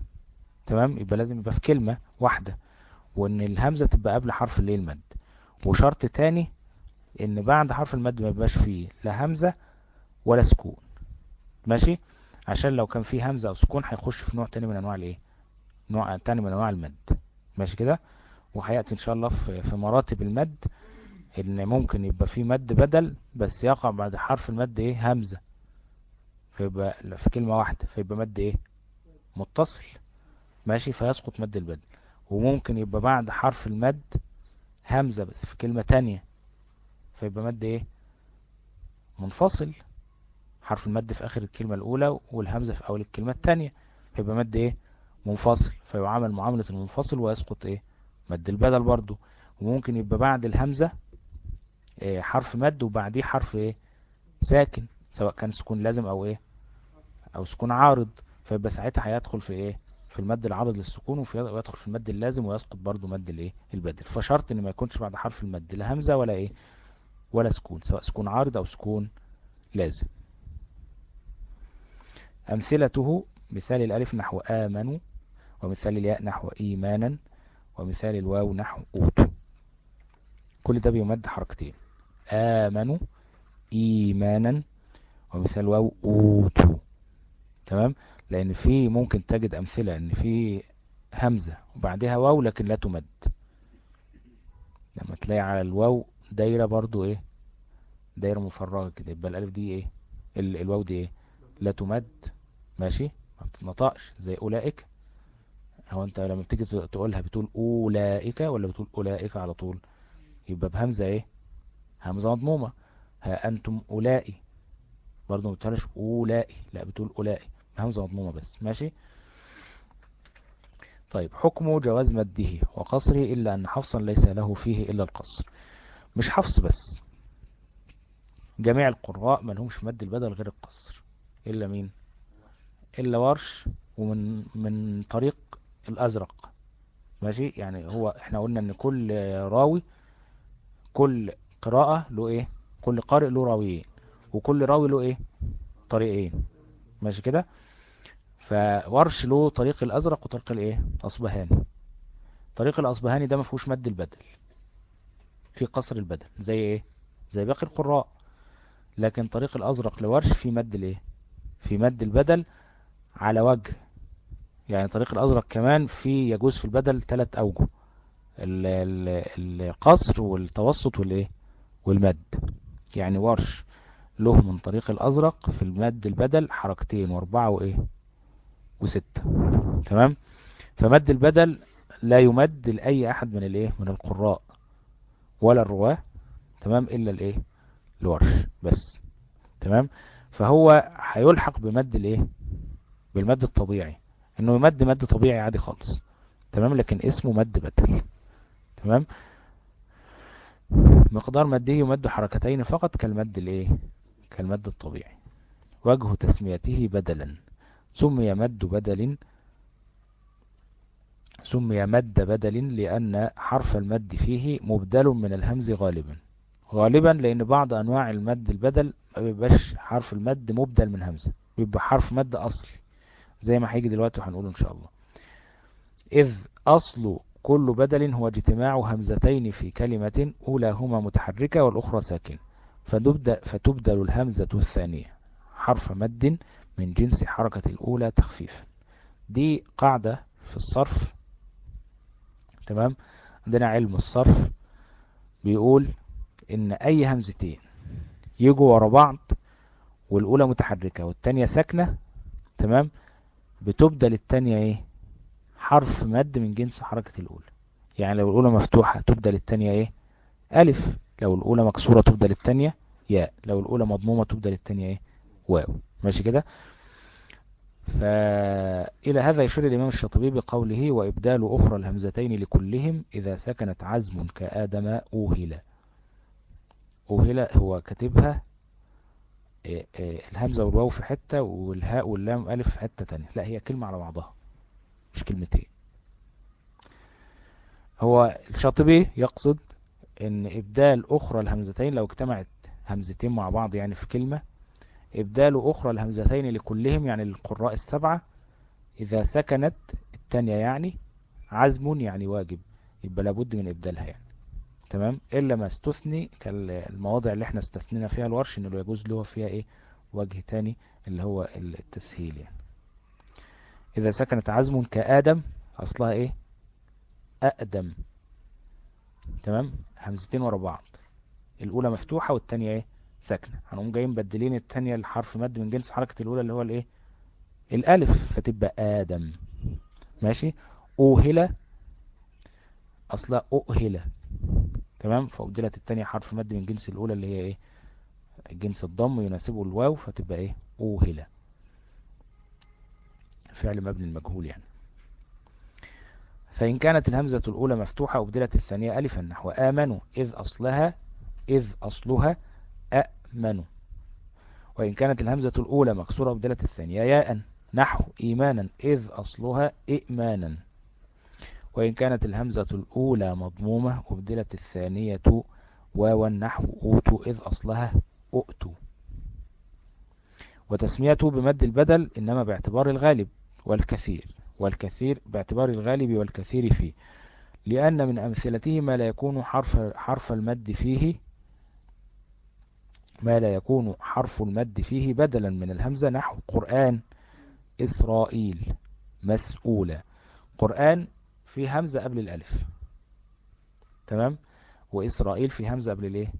تمام؟ يبقى لازم يبقى في كلمة واحدة. وإن الهمزة تبقى قبل حرف الايه المد. وشرط تاني إن بعد حرف المد ما يبقاش فيه لا همزة ولا سكون. ماشي؟ عشان لو كان فيه همزة أو سكون هيخش في نوع تاني من أنواع الإيه؟ نوع تاني من أنواع المد. ماشي كده؟ وهيأتي إن شاء الله في مراتب المد إن ممكن يبقى في مد بدل بس يقع بعد حرف المد إيه؟ همزة. فيبقى في كلمة واحدة فيبقى مد إيه؟ متصل. ماشي؟ فيسقط مد البدل. وممكن يبقى بعد حرف المد همزة بس في كلمة تانية فيبقى مد إيه؟ منفصل. حرف المد في آخر الكلمة الأولى والهمزة في أول الكلمة التانية فيبقى مد إيه؟ منفصل فيعامل معاملة المنفصل ويسقط إيه؟ مد البدل برضو. وممكن يبقى بعد الهمزة إيه حرف مد وبعديه حرف إيه؟ ساكن سواء كان سكون لازم أو إيه؟ أو سكون عارض. فيبقى ساعتها هيدخل في إيه؟ في المد العارض للسكون ويدخل في المد اللازم ويسقط برضو مد الإيه؟ البدل. فشرط إن ما يكونش بعد حرف المد لا همزة ولا إيه؟ ولا سكون سواء سكون عارض أو سكون لازم. أمثلته مثال الألف نحو آمنوا. ومثال الياء نحو إيمانا ومثال الواو نحو أوتوا كل ده بيمد حركتين. آمنوا إيمانا ومثال واو أوتوا تمام؟ لأن في ممكن تجد أمثلة أن في همزة وبعدها واو لكن لا تمد. لما تلاقي على الواو دايرة برضو إيه؟ دايرة مفرغة كده. يبقى الألف دي إيه؟ الواو دي إيه؟ لا تمد. ماشي؟ ما بتتنطقش. زي أولئك. هو أنت لما بتيجي تقولها بتقول أولئك ولا بتقول أولئك على طول؟ يبقى بهمزة إيه؟ همزة مضمومة. ها أنتم أولئي. برضو ما بتقولش أولئي لا بتقول أولئي. همزة مضمومة بس. ماشي؟ طيب حكم جواز مده وقصره إلا أن حفصا ليس له فيه إلا القصر. مش حفص بس. جميع القراء ما لهمش مد البدل غير القصر. إلا مين؟ إلا ورش ومن من طريق الأزرق. ماشي؟ يعني هو إحنا قلنا إن كل راوي كل قراءة له إيه؟ كل قارئ له راويين وكل راوي له إيه؟ طريقين. ماشي كده؟ فورش له طريق الأزرق وطريق الإيه؟ أصبهاني. طريق الأصبهاني ده ما فيهوش مد البدل. في قصر البدل زي إيه؟ زي باقي القراء. لكن طريق الأزرق لورش في مد الإيه؟ في مد البدل على وجه يعني طريق الأزرق كمان في يجوز في البدل ثلاث أوجه. القصر والتوسط والإيه؟ والمد. يعني ورش له من طريق الأزرق في المد البدل حركتين وأربعة وإيه؟ وستة. تمام؟ فمد البدل لا يمد لأي أحد من الإيه؟ من القراء ولا الرواة تمام؟ إلا الإيه؟ الورش بس. تمام؟ فهو هيلحق بمد الإيه؟ بالمد الطبيعي. إنه يمد مد طبيعي عادي خالص. تمام؟ لكن اسمه مد بدل تمام؟ مقدار مده يمد حركتين فقط كالمد الايه؟ كالمد الطبيعي. وجه تسميته بدلا. سمي مد بدل سمي مد بدل لأن حرف المد فيه مبدل من الهمز غالبا. غالبا لأن بعض أنواع المد البدل ما بيبقاش حرف المد مبدل من همزة. بيبقى حرف مد أصلي زي ما هيجي دلوقتي وهنقوله إن شاء الله. إذ أصل كل بدل هو اجتماع همزتين في كلمة أولاهما متحركة والأخرى ساكن فتبدل الهمزة الثانية. حرف مد من جنس حركة الأولى تخفيفا. دي قاعدة في الصرف. تمام؟ عندنا علم الصرف بيقول إن أي همزتين يجوا ورا بعض والأولى متحركة والتانية ساكنة. تمام؟ بتبدل التانية إيه؟ حرف مد من جنس حركة الأولى. يعني لو الأولى مفتوحة تبدل التانية إيه؟ ألف. لو الأولى مكسورة تبدل التانية ياء. لو الأولى مضمومة تبدل التانية إيه؟ واو. ماشي كده؟ فإلى هذا يشير الإمام الشاطبي بقوله وإبدال أخرى الهمزتين لكلهم إذا سكنت عزم كآدم أوهلا أوهلا هو كاتبها الهمزة والواو في حتة والهاء واللام ألف في حتة تانية. لا هي كلمة على بعضها مش كلمتين. هو الشاطبي يقصد إن إبدال أخرى الهمزتين لو اجتمعت همزتين مع بعض يعني في كلمة إبدال أخرى الهمزتين لكلهم يعني للقراء السبعة إذا سكنت التانية يعني عزم يعني واجب يبقى لابد من إبدالها يعني. تمام؟ إلا ما استثني كالمواضع اللي إحنا استثنينا فيها الورش إنه يجوز له فيها إيه؟ وجه تاني اللي هو التسهيل يعني. إذا سكنت عزم كآدم أصلها إيه؟ أقدم. تمام؟ همزتين ورا بعض. الأولى مفتوحة والتانية إيه؟ ساكنة. هنقوم جايين مبدلين التانية الحرف مد من جنس حركة الأولى اللي هو الإيه؟ الألف. فتبقى آدم. ماشي؟ اوهلة أصلا اؤهلة تمام؟ فأبدلت التانية حرف مد من جنس الأولى اللي هي إيه؟ جنس الضم يناسبه الواو فتبقى إيه؟ أوهلة. فعل مبني المجهول يعني. فإن كانت الهمزة الأولى مفتوحة أبدلت الثانية ألفا نحو آمنوا إذ أصلها إذ أصلها أأمنوا وإن كانت الهمزة الأولى مكسورة أبدلت الثانية ياء نحو إيمانا إذ أصلها إئمانا وإن كانت الهمزة الأولى مضمومة أبدلت الثانية واوا نحو أوتوا إذ أصلها أؤتوا. وتسميته بمد البدل إنما باعتبار الغالب والكثير والكثير باعتبار الغالب والكثير فيه لأن من أمثلته ما لا يكون حرف, حرف المد فيه ما لا يكون حرف المد فيه بدلا من الهمزة نحو قرآن إسرائيل مسؤولة قرآن في همزة قبل الألف. تمام؟ وإسرائيل في همزة قبل الإيه؟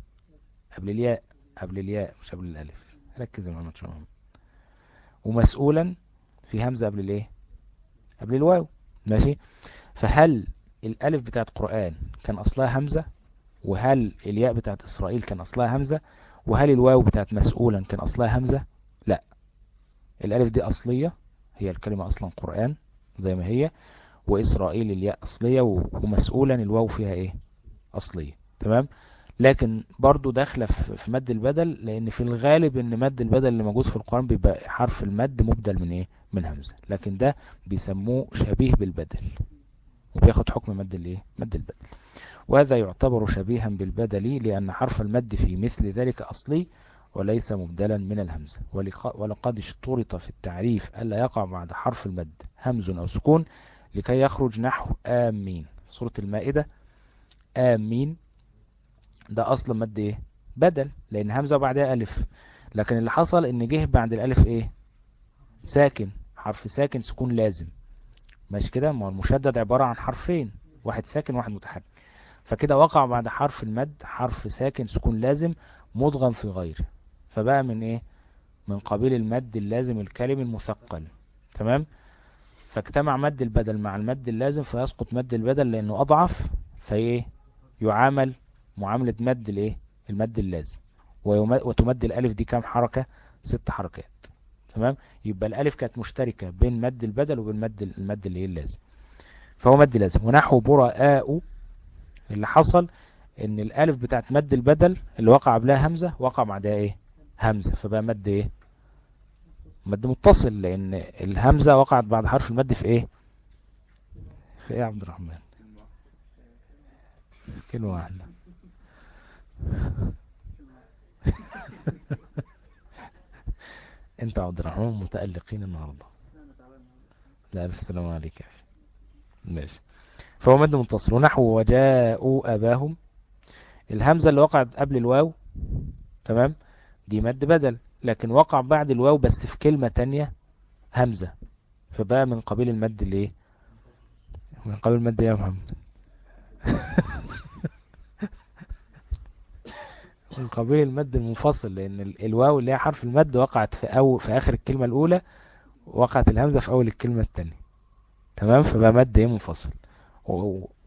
قبل الياء. قبل الياء مش قبل الألف. ركز يا محمد ومسؤولا في همزة قبل الإيه؟ قبل الواو. ماشي؟ فهل الألف بتاعت قرآن كان أصلها همزة؟ وهل الياء بتاعت إسرائيل كان أصلها همزة؟ وهل الواو بتاعت مسؤولا كان أصلها همزة؟ لا. الألف دي أصلية. هي الكلمة أصلا قرآن زي ما هي. وإسرائيل الياء أصلية ومسؤولا الواو فيها إيه؟ أصلية. تمام؟ لكن برضو داخلة في مد البدل لأن في الغالب أن مد البدل اللي موجود في القرآن بيبقى حرف المد مبدل من إيه؟ من همزة. لكن ده بيسموه شبيه بالبدل. وبياخد حكم مد الإيه؟ مد البدل. وهذا يعتبر شبيها بالبدل لأن حرف المد في مثل ذلك أصلي وليس مبدلا من الهمزة. ولقد اشترط في التعريف ألا يقع بعد حرف المد همز أو سكون لكي يخرج نحو آمين. سورة المائدة. آمين. ده أصل مد إيه؟ بدل لأن همزة وبعدها ألف. لكن اللي حصل إن جه بعد الألف إيه؟ ساكن. حرف ساكن سكون لازم. ماشي كده؟ ما المشدد عبارة عن حرفين. واحد ساكن واحد متحرك. فكده وقع بعد حرف المد حرف ساكن سكون لازم مضغم في غيره فبقى من إيه؟ من قبيل المد اللازم الكلمي المثقل. تمام؟ فاجتمع مد البدل مع المد اللازم فيسقط مد البدل لأنه أضعف فإيه؟ يعامل معاملة مد الإيه؟ المد اللازم. وتمد الألف دي كام حركة؟ ست حركات. تمام؟ يبقى الألف كانت مشتركة بين مد البدل وبين مد المد اللي هي اللازم. فهو مد لازم. ونحو براء اللي حصل إن الألف بتاعت مد البدل اللي وقع قبلها همزة وقع بعدها إيه؟ همزة. فبقى مد إيه؟ مد متصل لأن الهمزة وقعت بعد حرف المد في إيه؟ في إيه يا عبد الرحمن؟ كلمة واحدة. أنت عبد الرحمن متألقين النهاردة. لا الف سلام عليك ماشي. فهو مد متصل. ونحو وجاءوا أباهم. الهمزة اللي وقعت قبل الواو تمام؟ دي مد بدل. لكن وقع بعد الواو بس في كلمة تانية همزة. فبقى من قبيل المد الايه من قبيل المد يا محمد؟ من قبيل المد المنفصل لأن الواو اللي هي حرف المد وقعت في أو في آخر الكلمة الأولى وقعت الهمزة في أول الكلمة التانية. تمام؟ فبقى مد إيه منفصل.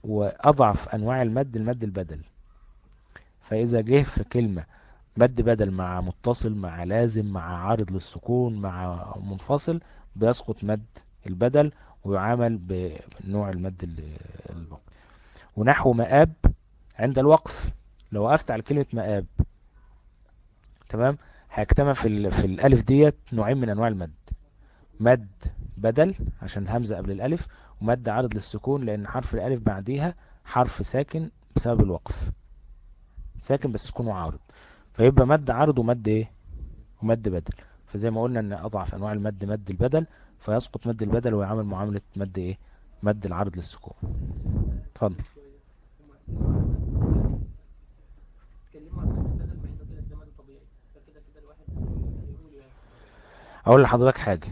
وأضعف أنواع المد المد البدل. فإذا جه في كلمة مد بدل مع متصل مع لازم مع عارض للسكون مع منفصل بيسقط مد البدل ويعامل بنوع المد الباقي. ونحو مآب عند الوقف. لو وقفت على كلمة مآب تمام؟ هيجتمع في, في الألف ديت نوعين من أنواع المد. مد بدل عشان همزة قبل الألف ومد عارض للسكون لأن حرف الألف بعديها حرف ساكن بسبب الوقف. ساكن بس سكون وعارض. فيبقى مد عارض ومد إيه؟ ومد بدل. فزي ما قلنا إن أضعف أنواع المد مد البدل فيسقط مد البدل ويعمل معاملة مد إيه؟ مد العرض للسكون. اتفضل. أقول لحضرتك حاجة.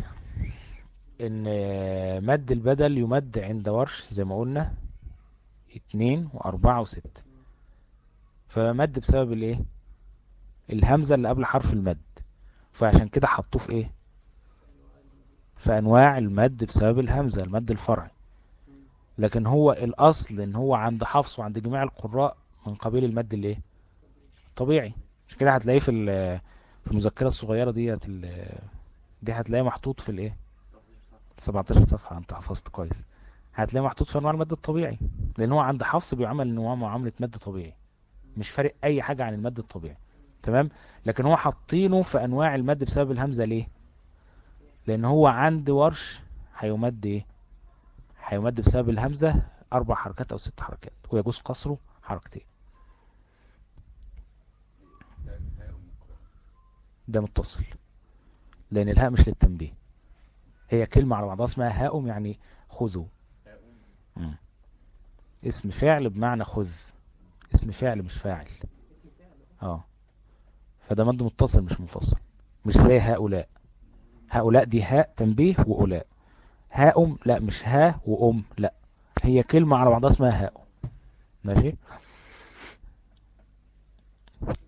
إن مد البدل يمد عند ورش زي ما قلنا اتنين وأربعة وستة. فمد بسبب الإيه؟ الهمزة اللي قبل حرف المد. فعشان كده حطوه في إيه؟ في أنواع المد بسبب الهمزة المد الفرعي. لكن هو الأصل إن هو عند حفص وعند جميع القراء من قبيل المد الايه طبيعي. مش كده هتلاقيه في في المذكرة الصغيرة ديت دي هتلاقيه محطوط في الإيه؟ 17 صفحة. أنت حفظت كويس. هتلاقيه محطوط في أنواع المد الطبيعي. لأن هو عند حفص بيعمل إن هو معاملة مد طبيعي. مش فارق أي حاجة عن المد الطبيعي. تمام؟ لكن هو حاطينه في أنواع المد بسبب الهمزة ليه؟ لأن هو عند ورش هيمد إيه؟ هيمد بسبب الهمزة أربع حركات أو ست حركات ويجوز قصره حركتين. ده متصل لأن الهاء مش للتنبيه. هي كلمة على بعضها اسمها هاؤم يعني خذوا. اسم فعل بمعنى خذ اسم فعل مش فاعل. آه. فده مد متصل مش منفصل. مش زي هؤلاء. هؤلاء دي هاء تنبيه وأولاء. هاؤم لا مش ها وأم لا. هي كلمة على بعضها اسمها هاؤم ماشي؟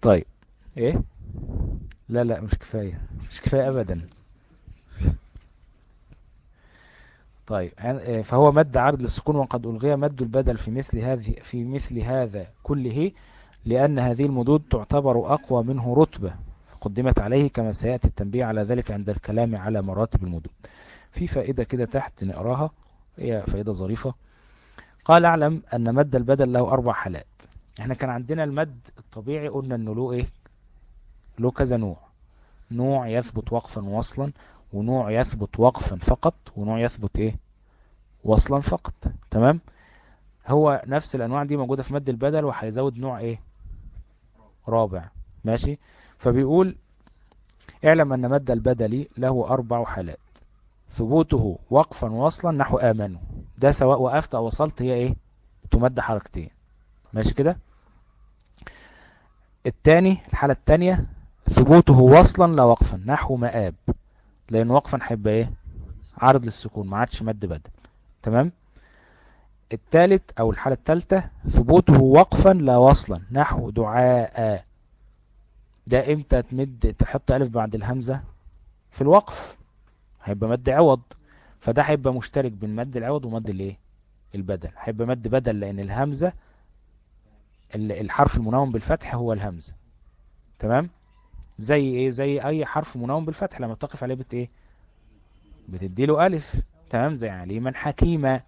طيب. إيه؟ لا لا مش كفاية. مش كفاية ابدا. طيب. آه، فهو مد عرض للسكون وقد ألغي مد البدل في مثل هذه في مثل هذا كله لأن هذه المدود تعتبر أقوى منه رتبة قدمت عليه كما سيأتي التنبيه على ذلك عند الكلام على مراتب المدود. في فائدة كده تحت نقراها هي فائدة ظريفة. قال أعلم أن مد البدل له أربع حالات. إحنا كان عندنا المد الطبيعي قلنا أنه له إيه؟ له كذا نوع. نوع يثبت وقفا وصلا ونوع يثبت وقفا فقط ونوع يثبت إيه؟ وصلا فقط. تمام؟ هو نفس الأنواع دي موجودة في مد البدل وهيزود نوع إيه؟ رابع. ماشي؟ فبيقول اعلم أن مد البدل له أربع حالات. ثبوته وقفا وصلا نحو آمنوا. ده سواء وقفت أو وصلت هي إيه؟ تمد حركتين. ماشي كده؟ التاني الحالة التانية ثبوته وصلا لا وقفا نحو مآب. لأن وقفا هيبقى إيه؟ عرض للسكون ما عادش مد بدل. تمام؟ الثالث أو الحالة الثالثة ثبوته وقفا لا وصلا نحو دعاء. ده إمتى تمد تحط ألف بعد الهمزة؟ في الوقف. هيبقى مد عوض. فده هيبقى مشترك بين مد العوض ومد الإيه؟ البدل. هيبقى مد بدل لأن الهمزة الحرف المنون بالفتح هو الهمزة. تمام؟ زي إيه؟ زي أي حرف منون بالفتح لما بتقف عليه بت إيه؟ بتديله ألف. تمام؟ زي عليما حكيمة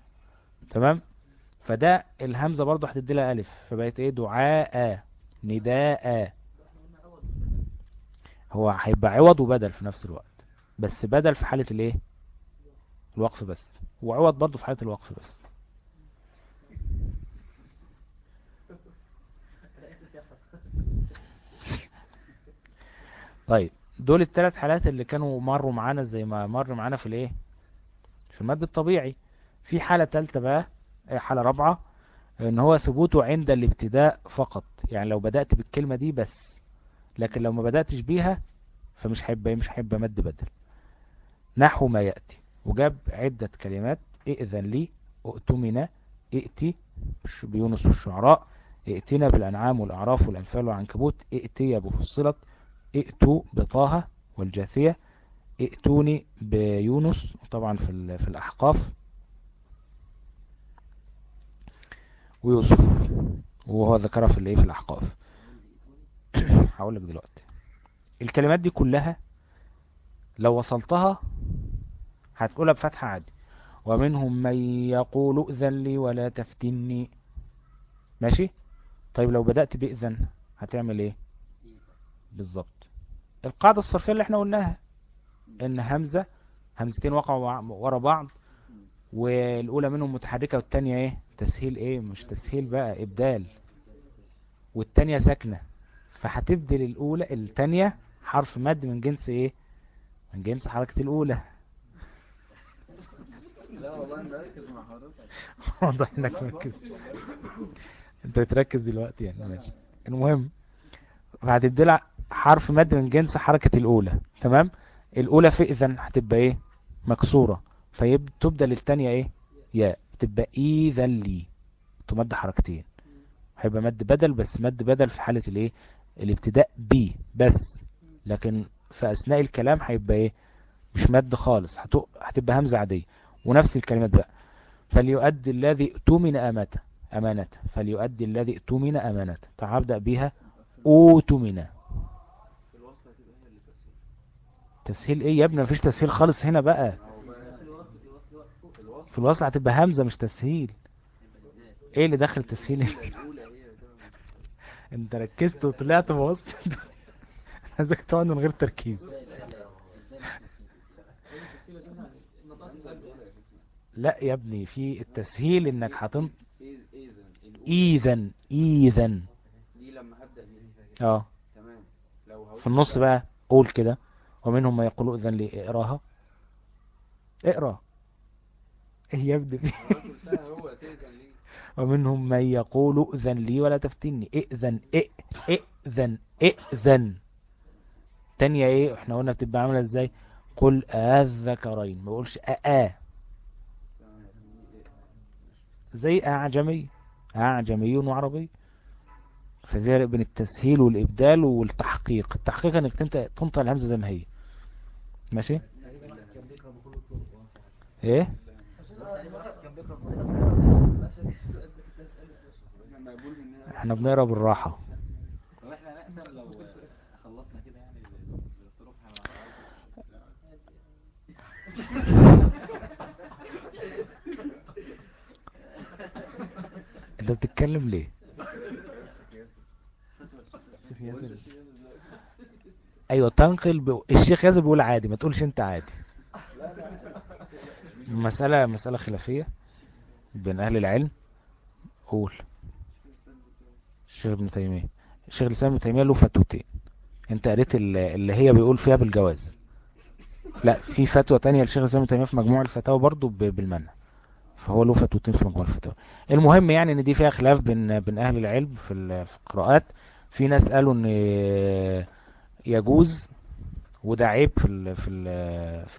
تمام؟ فده الهمزة برضو هتدي لها ألف فبقت إيه؟ دعاء نداء. هو هيبقى عوض وبدل في نفس الوقت بس بدل في حالة الإيه؟ الوقف بس. وعوض برضو في حالة الوقف بس. طيب دول الثلاث حالات اللي كانوا مروا معانا زي ما مر معانا في الإيه؟ في المد الطبيعي. في حالة ثالثه بقى حالة رابعة إن هو ثبوته عند الابتداء فقط. يعني لو بدأت بالكلمة دي بس لكن لو ما بدأتش بيها فمش هيبقى مش هيبقى مد بدل. نحو ما يأتي. وجاب عدة كلمات. ائذن لي اؤتمنا ائتي بيونس والشعراء ائتنا بالأنعام والأعراف والأنفال والعنكبوت ائتي بفصلت ائتوا بطه والجاثية ائتوني بيونس طبعا في في الأحقاف. ويوسف وهو ذكرها في الإيه في الأحقاف. هقول لك دلوقتي. الكلمات دي كلها لو وصلتها هتقولها بفتحة عادي. ومنهم من يقول اذن لي ولا تفتني. ماشي؟ طيب لو بدأت بإذن هتعمل إيه؟ بالظبط. القاعدة الصرفية اللي إحنا قلناها إن همزة همزتين وقعوا ورا بعض والأولى منهم متحركة والتانية إيه؟ تسهيل إيه؟ مش تسهيل بقى إبدال. والتانية ساكنة. فهتبدل الأولى التانية حرف مد من جنس إيه؟ من جنس حركة الأولى. لا والله مركز مع حضرتك. واضح انك مركز. أنت بتركز دلوقتي يعني ماشي. المهم فهتبدلها حرف مد من جنس حركة الأولى. تمام؟ الأولى في إذن هتبقى إيه؟ مكسورة. فتبدل الثانية إيه؟ يا تبقى إذن لي. تمد حركتين. هيبقى مد بدل بس مد بدل في حالة الإيه؟ الابتداء بي بس. لكن في أثناء الكلام هيبقى إيه؟ مش مد خالص. هتبقى همزة عادية. ونفس الكلمات بقى. فليؤدي الذي اؤتمن أمانته أمانته فليؤدي الذي اؤتمن أمانته تعبدأ بها أوتمن تسهيل إيه يا ابني؟ مفيش تسهيل خالص هنا بقى. في الوصل هتبقى همزة مش تسهيل. إيه اللي دخل تسهيل؟ أنت ركزت وطلعت بوظت عايزك تقعد من غير تركيز. لا يا ابني في التسهيل إنك هتنط إيذن إيذن. دي لما هبدأ بيها آه. تمام لو في النص بقى قول كده ومنهم ما يقولوا إذن لي اقراها اقرأ. يا ابني؟ ومنهم من يقول اذن لي ولا تفتني ائذن ائ ائذن ائذن تانية إيه؟ إحنا قلنا بتبقى عاملة إزاي؟ قل آذكرين ما بقولش آآ زي أعجمي أعجمي وعربي. ففرق بين التسهيل والإبدال والتحقيق. التحقيق إنك انت تنطق الهمزة زي ما هي. ماشي؟ إيه؟ مقبول مننا إحنا بنقرا بالراحة. انت بتتكلم ليه؟ أيوه تنقل ب... الشيخ ياسر بيقول عادي ما تقولش انت عادي. مسألة مسألة خلافية بين أهل العلم. قول. الشيخ ابن تيمية. الشيخ الإسلام ابن تيمية له فتوتين. أنت قريت ال- اللي هي بيقول فيها بالجواز. لا في فتوى تانية للشيخ الإسلام ابن تيمية في مجموع الفتاوى برضو بالمنع. فهو له فتوتين في مجموع الفتاوى. المهم يعني إن دي فيها خلاف بين بين أهل العلم في ال- في القراءات. في ناس قالوا إن يجوز وده عيب في في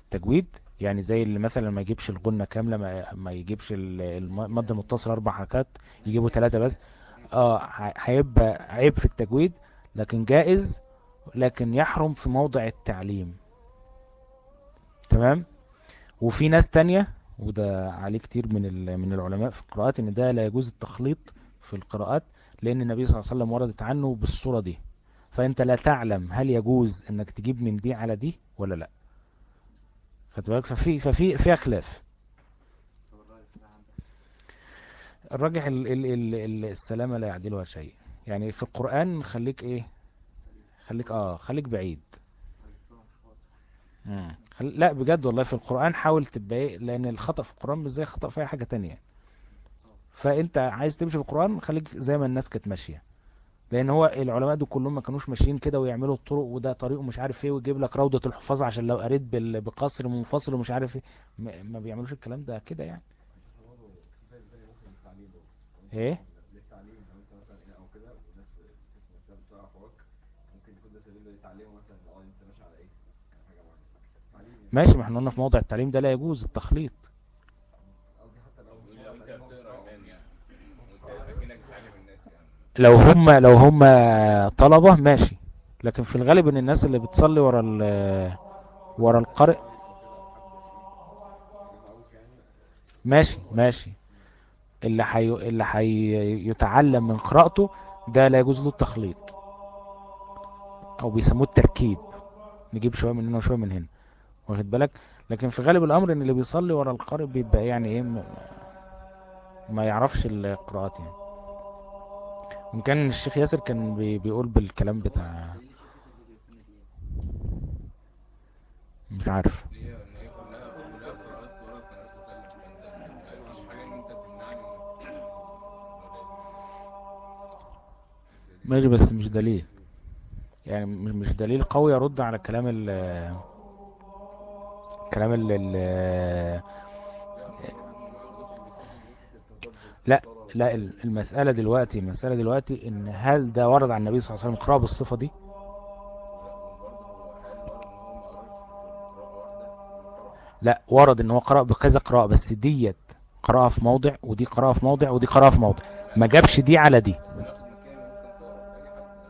التجويد. يعني زي اللي مثلا ما يجيبش الغنة كاملة ما, يجيبش ال- المد المتصل أربع حركات يجيبوا ثلاثة بس. آه هيبقى عيب في التجويد لكن جائز لكن يحرم في موضع التعليم. تمام؟ وفي ناس تانية وده عليه كتير من من العلماء في القراءات إن ده لا يجوز التخليط في القراءات لأن النبي صلى الله عليه وسلم وردت عنه بالصورة دي. فأنت لا تعلم هل يجوز إنك تجيب من دي على دي ولا لأ. خدت بالك؟ ففي ففي فيها خلاف. الراجح ال ال ال ال السلامة لا يعدلها شيء. يعني في القرآن خليك إيه؟ خليك آه خليك بعيد. مم. لا بجد والله في القرآن حاول تبقى إيه؟ لأن الخطأ في القرآن مش زي خطأ في أي حاجة تانية. فأنت عايز تمشي في القرآن خليك زي ما الناس كانت ماشية. لأن هو العلماء دول كلهم ما كانوش ماشيين كده ويعملوا الطرق وده طريق ومش عارف إيه ويجيب لك روضة الحفاظ عشان لو قريت. بقصر منفصل ومش عارف إيه. ما, بيعملوش الكلام ده كده يعني. إيه؟ ماشي ما إحنا قلنا في موضع التعليم ده لا يجوز التخليط قصدي حتى لو مش لو موضوع انت تعليم، بتقرا موضوع ايمان يعني وانت اكنك بتعلم الناس يعني لو هم لو هم طلبة ماشي. لكن في الغالب إن الناس اللي بتصلي ورا ال ورا القارئ ماشي ماشي. اللي حي... اللي حي... يتعلم من قراءته ده لا يجوز له التخليط. أو بيسموه التركيب. نجيب شوية من هنا وشوية من هنا. واخد بالك؟ لكن في غالب الأمر إن اللي بيصلي ورا القارئ بيبقى يعني إيه ما يعرفش القراءات يعني. وإن كان الشيخ ياسر كان بي... بيقول بالكلام بتاع مش عارف. ماشي بس مش دليل. يعني مش دليل قوي يرد على كلام ال كلام ال- لا. لا ال- المسألة دلوقتي المسألة دلوقتي إن هل ده ورد عن النبي صلى الله عليه وسلم قراءة بالصفة دي؟ لا ورد إن هو قرأ بكذا قراءة بس ديت قراءة في موضع ودي قراءة في موضع ودي قراءة في موضع. ما جابش دي على دي.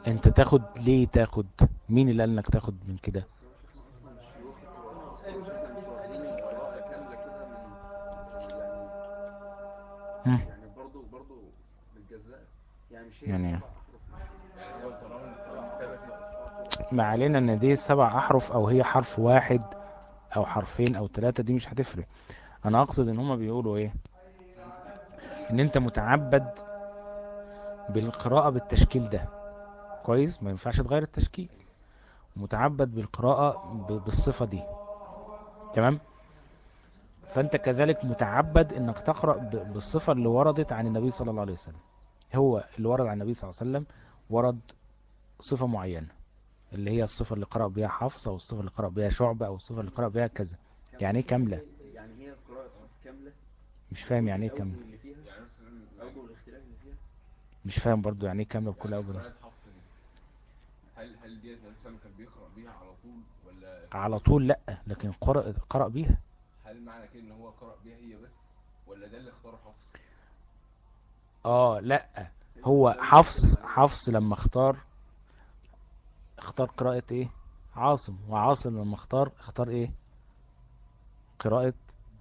أنت تاخد ليه تاخد؟ مين اللي قال إنك تاخد من كده؟ إحنا ثابت ما علينا إن دي سبع أحرف أو هي حرف واحد أو حرفين أو ثلاثة دي مش هتفرق. أنا أقصد إن هما بيقولوا إيه؟ إن أنت متعبد بالقراءة بالتشكيل ده. كويس؟ ما ينفعش تغير التشكيل. متعبد بالقراءة بالصفة دي. تمام؟ فأنت كذلك متعبد إنك تقرأ بالصفة اللي وردت عن النبي صلى الله عليه وسلم. هو اللي ورد عن النبي صلى الله عليه وسلم ورد صفة معينة اللي هي الصفة اللي قرأ بها حفصة أو الصفة اللي قرأ بها شعبة أو الصفة اللي قرأ بها كذا. يعني إيه كاملة؟ يعني هي قراءة كاملة؟ مش فاهم يعني إيه كاملة. يعني مثلا أوجه الاختلاف اللي فيها؟ مش فاهم برضو يعني إيه كاملة بكل يعني أوجه قراءة حفص دي هل هل ديت النبي كان بيقرأ بيها على طول ولا؟ على طول لأ لكن قرأ قرأ بيها. هل معنى كده إن هو قرأ بيها هي بس ولا ده اللي اختاره حفص؟ آه لأ. هو حفص حفص لما اختار اختار قراءة إيه؟ عاصم. وعاصم لما اختار اختار إيه؟ قراءة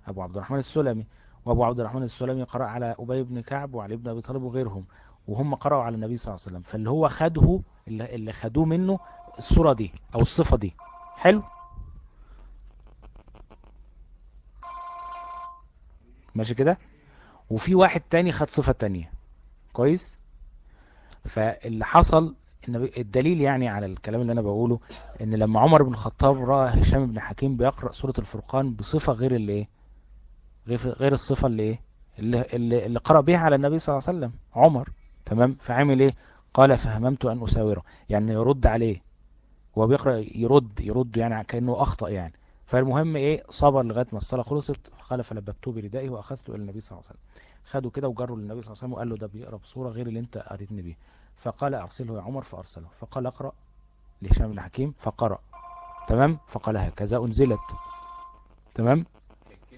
أبو عبد الرحمن السلمي. وأبو عبد الرحمن السلمي قرأ على أبي بن كعب وعلي بن أبي طالب وغيرهم وهم قرأوا على النبي صلى الله عليه وسلم. فاللي هو خده اللي, اللي خدوه منه الصورة دي أو الصفة دي. حلو؟ ماشي كده؟ وفي واحد تاني خد صفة تانية. كويس؟ فاللي حصل إن الدليل يعني على الكلام اللي أنا بقوله إن لما عمر بن الخطاب رأى هشام بن حكيم بيقرأ سورة الفرقان بصفة غير اللي إيه؟ غير الصفة اللي إيه؟ اللي, اللي, اللي قرأ بها على النبي صلى الله عليه وسلم. عمر. تمام؟ فعمل إيه؟ قال فهممت أن أساوره. يعني يرد عليه. هو بيقرأ يرد يرد يعني كأنه أخطأ يعني. فالمهم إيه صبر لغاية ما الصلاة خلصت قال فلببته بردائه وأخذته إلى النبي صلى الله عليه وسلم. خدوا كده وجروا للنبي صلى الله عليه وسلم وقال له ده بيقرأ بصورة غير اللي أنت قريتني بيه فقال أرسله يا عمر فأرسله. فقال اقرأ لهشام بن حكيم فقرأ. تمام؟ فقال هكذا أنزلت. تمام؟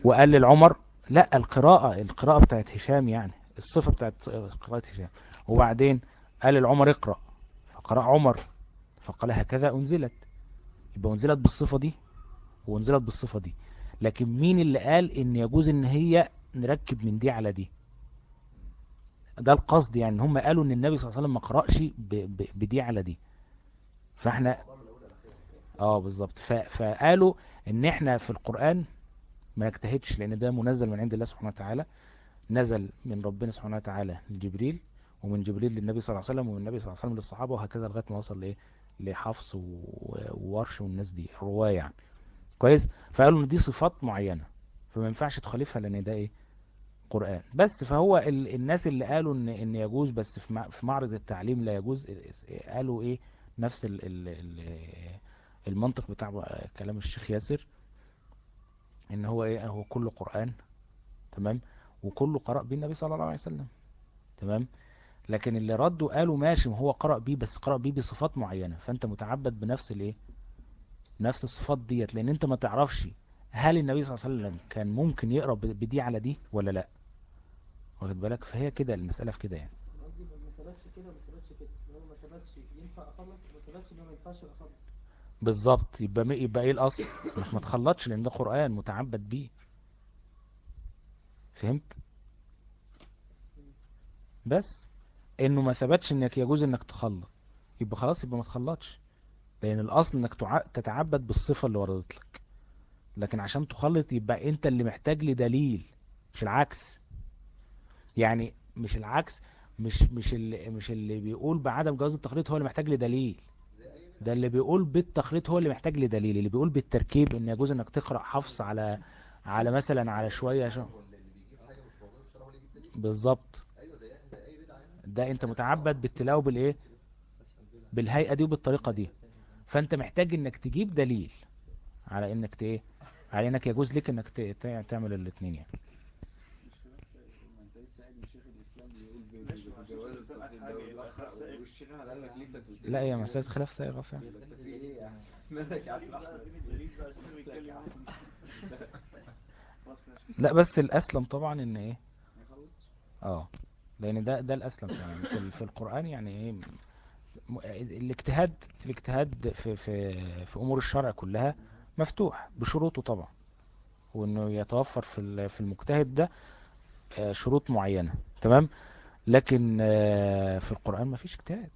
وقال للعمر لا القراءة القراءة بتاعت هشام يعني الصفة بتاعت قراءة هشام. وبعدين قال للعمر اقرأ. فقرأ عمر. فقال هكذا أنزلت. يبقى أنزلت بالصفة دي؟ وانزلت بالصفة دي. لكن مين اللي قال إن يجوز إن هي نركب من دي على دي؟ ده القصد يعني هم قالوا إن النبي صلى الله عليه وسلم ما قرأش بدي على دي. فإحنا آه بالظبط. فقالوا إن إحنا في القرآن ما نجتهدش لأن ده منزل من عند الله سبحانه وتعالى. نزل من ربنا سبحانه وتعالى لجبريل ومن جبريل للنبي صلى الله عليه وسلم ومن النبي صلى الله عليه وسلم للصحابة وهكذا لغاية ما وصل لإيه؟ لحفص وورش والناس دي الرواة يعني. كويس؟ فقالوا إن دي صفات معينة فما ينفعش تخالفها لأن ده إيه؟ قرآن. بس فهو ال... الناس اللي قالوا إن إن يجوز بس في مع- في معرض التعليم لا يجوز قالوا إيه؟ نفس ال... ال... ال... المنطق بتاع كلام الشيخ ياسر إن هو إيه؟ هو كله قرآن تمام؟ وكله قرأ به النبي صلى الله عليه وسلم تمام؟ لكن اللي ردوا قالوا ماشي ما هو قرأ بيه بس قرأ بيه بصفات معينة فأنت متعبد بنفس الإيه؟ نفس الصفات ديت لأن أنت ما تعرفش هل النبي صلى الله عليه وسلم كان ممكن يقرأ ب- بدي على دي ولا لأ. واخد بالك؟ فهي كده المسألة في كده يعني. قصدي ما ثبتش كده وما ثبتش كده ما ثبتش ينفع وما ثبتش ما ينفعش بالظبط يبقى يبقى إيه الأصل؟ انك ما تخلطش لأن ده قرآن متعبد بيه. فهمت؟ بس إنه ما ثبتش إنك يجوز إنك تخلط. يبقى خلاص يبقى ما تخلطش. لأن الأصل إنك تع- تتعبد بالصفة اللي وردت لك. لكن عشان تخلط يبقى أنت اللي محتاج لدليل مش العكس. يعني مش العكس مش مش اللي مش اللي بيقول بعدم جواز التخليط هو اللي محتاج لدليل. ده اللي بيقول بالتخليط هو اللي محتاج لدليل. اللي بيقول بالتركيب إن يجوز إنك تقرأ حفص على على مثلا على شوية شو بالظبط. ده أنت متعبد بالتلاوة بالإيه؟ بالهيئة دي وبالطريقة دي. فانت محتاج انك تجيب دليل على انك ت- إيه على انك يجوز لك انك تعمل الاثنين يعني. لا هي مسألة خلاف سائغة يعني يا لا بس الأسلم طبعا إن إيه؟ آه لأن ده ده الأسلم فعلا. في, ال- في القرآن يعني إيه؟ الاجتهاد الاجتهاد في في في أمور الشرع كلها مفتوح بشروطه طبعا وإنه يتوفر في في المجتهد ده آه، شروط معينة تمام؟ لكن آه، في القرآن مفيش اجتهاد.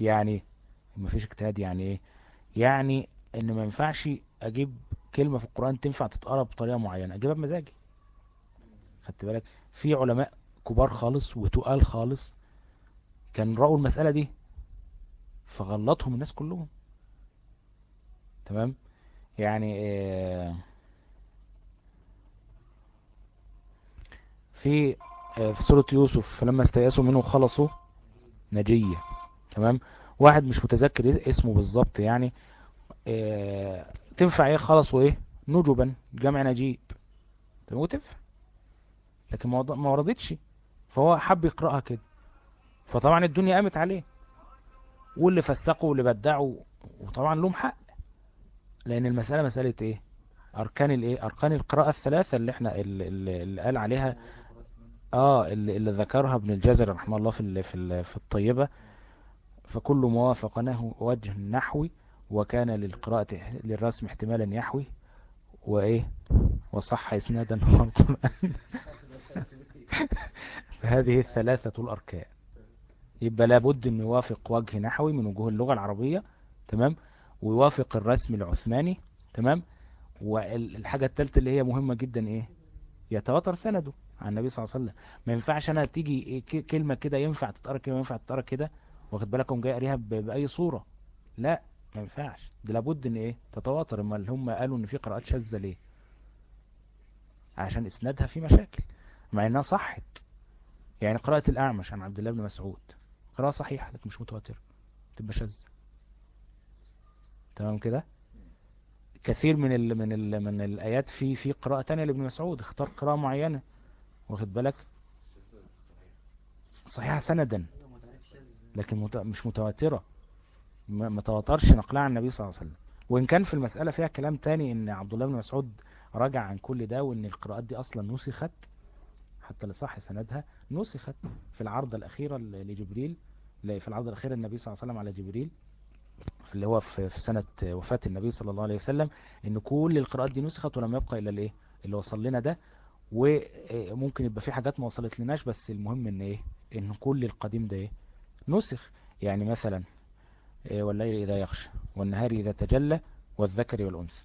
يعني مفيش اجتهاد يعني إيه؟ يعني إن ما ينفعش أجيب كلمة في القرآن تنفع تتقرأ بطريقة معينة أجيبها بمزاجي. خدت بالك؟ في علماء كبار خالص وتقال خالص كان رأوا المسألة دي فغلطهم الناس كلهم. تمام؟ يعني آه، في آه، في سورة يوسف فلما استيأسوا منه خلصوا نجية. تمام؟ واحد مش متذكر إيه اسمه بالظبط يعني. آه، تنفع إيه خلصوا إيه؟ نجبا جمع نجيب. تمام؟ وتنفع. لكن ما وردتش. فهو حب يقرأها كده. فطبعا الدنيا قامت عليه. واللي فسقوا واللي بدعوا وطبعا لهم حق. لأن المسألة مسألة إيه؟ أركان الإيه؟ أركان القراءة الثلاثة اللي إحنا اللي, اللي قال عليها آه اللي, اللي ذكرها ابن الجزري رحمه الله في في في الطيبة. فكل موافق له وجه نحوي وكان للقراءة للرسم احتمالا يحوي. وإيه؟ وصح القرآن فهذه الثلاثة الأركان. يبقى لابد ان يوافق وجه نحوي من وجوه اللغة العربية تمام؟ ويوافق الرسم العثماني تمام؟ والحاجة الثالثة اللي هي مهمة جدا إيه؟ يتواتر سنده عن النبي صلى الله عليه وسلم. ما ينفعش أنا تيجي إيه كلمة كده ينفع تتقرأ كده ينفع تتقرأ كده واخد بالك؟ قوم جاي قاريها بأي صورة. لا ما ينفعش. ده لابد إن إيه؟ تتواتر. اما اللي هم قالوا إن في قراءات شاذة ليه؟ عشان إسنادها في مشاكل مع إنها صحت. يعني قراءة الأعمش عن عبد الله بن مسعود. قراءة صحيحة لكن مش متواترة تبقى شاذة. تمام كده؟ كثير من ال من ال من الآيات في في قراءة تانية لابن مسعود. اختار قراءة معينة واخد بالك؟ صحيحة سندا لكن مت... مش متواترة. ما ما تواترش نقلها عن النبي صلى الله عليه وسلم. وإن كان في المسألة فيها كلام تاني إن عبد الله بن مسعود راجع عن كل ده وإن القراءات دي أصلا نسخت حتى لصح سندها نسخت في العرضة الأخيرة لجبريل في العرضة الأخيرة النبي صلى الله عليه وسلم على جبريل في اللي هو في في سنة وفاة النبي صلى الله عليه وسلم إن كل القراءات دي نسخت ولم يبقى إلا الإيه؟ اللي وصل لنا ده. وممكن يبقى في حاجات ما وصلت لناش بس المهم إن إيه؟ إن كل القديم ده إيه؟ نسخ. يعني مثلا إيه؟ والليل إذا يغشى والنهار إذا تجلى والذكر والأنثى.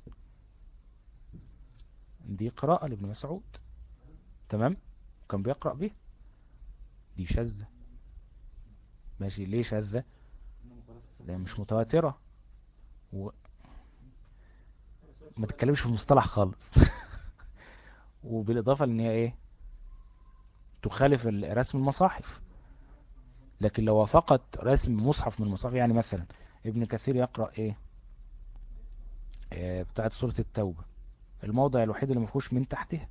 دي قراءة لابن مسعود. تمام؟ كان بيقرأ بيه دي شاذة. ماشي. ليه شاذة؟ لأن مش متواترة. و... ما تتكلمش في المصطلح خالص. وبالإضافة لأن هي إيه؟ تخالف ال- رسم المصاحف. لكن لو وافقت رسم مصحف من المصاحف يعني مثلا ابن كثير يقرأ إيه؟ آه، بتاعت سورة التوبة. الموضع الوحيد اللي مفهوش من تحتها.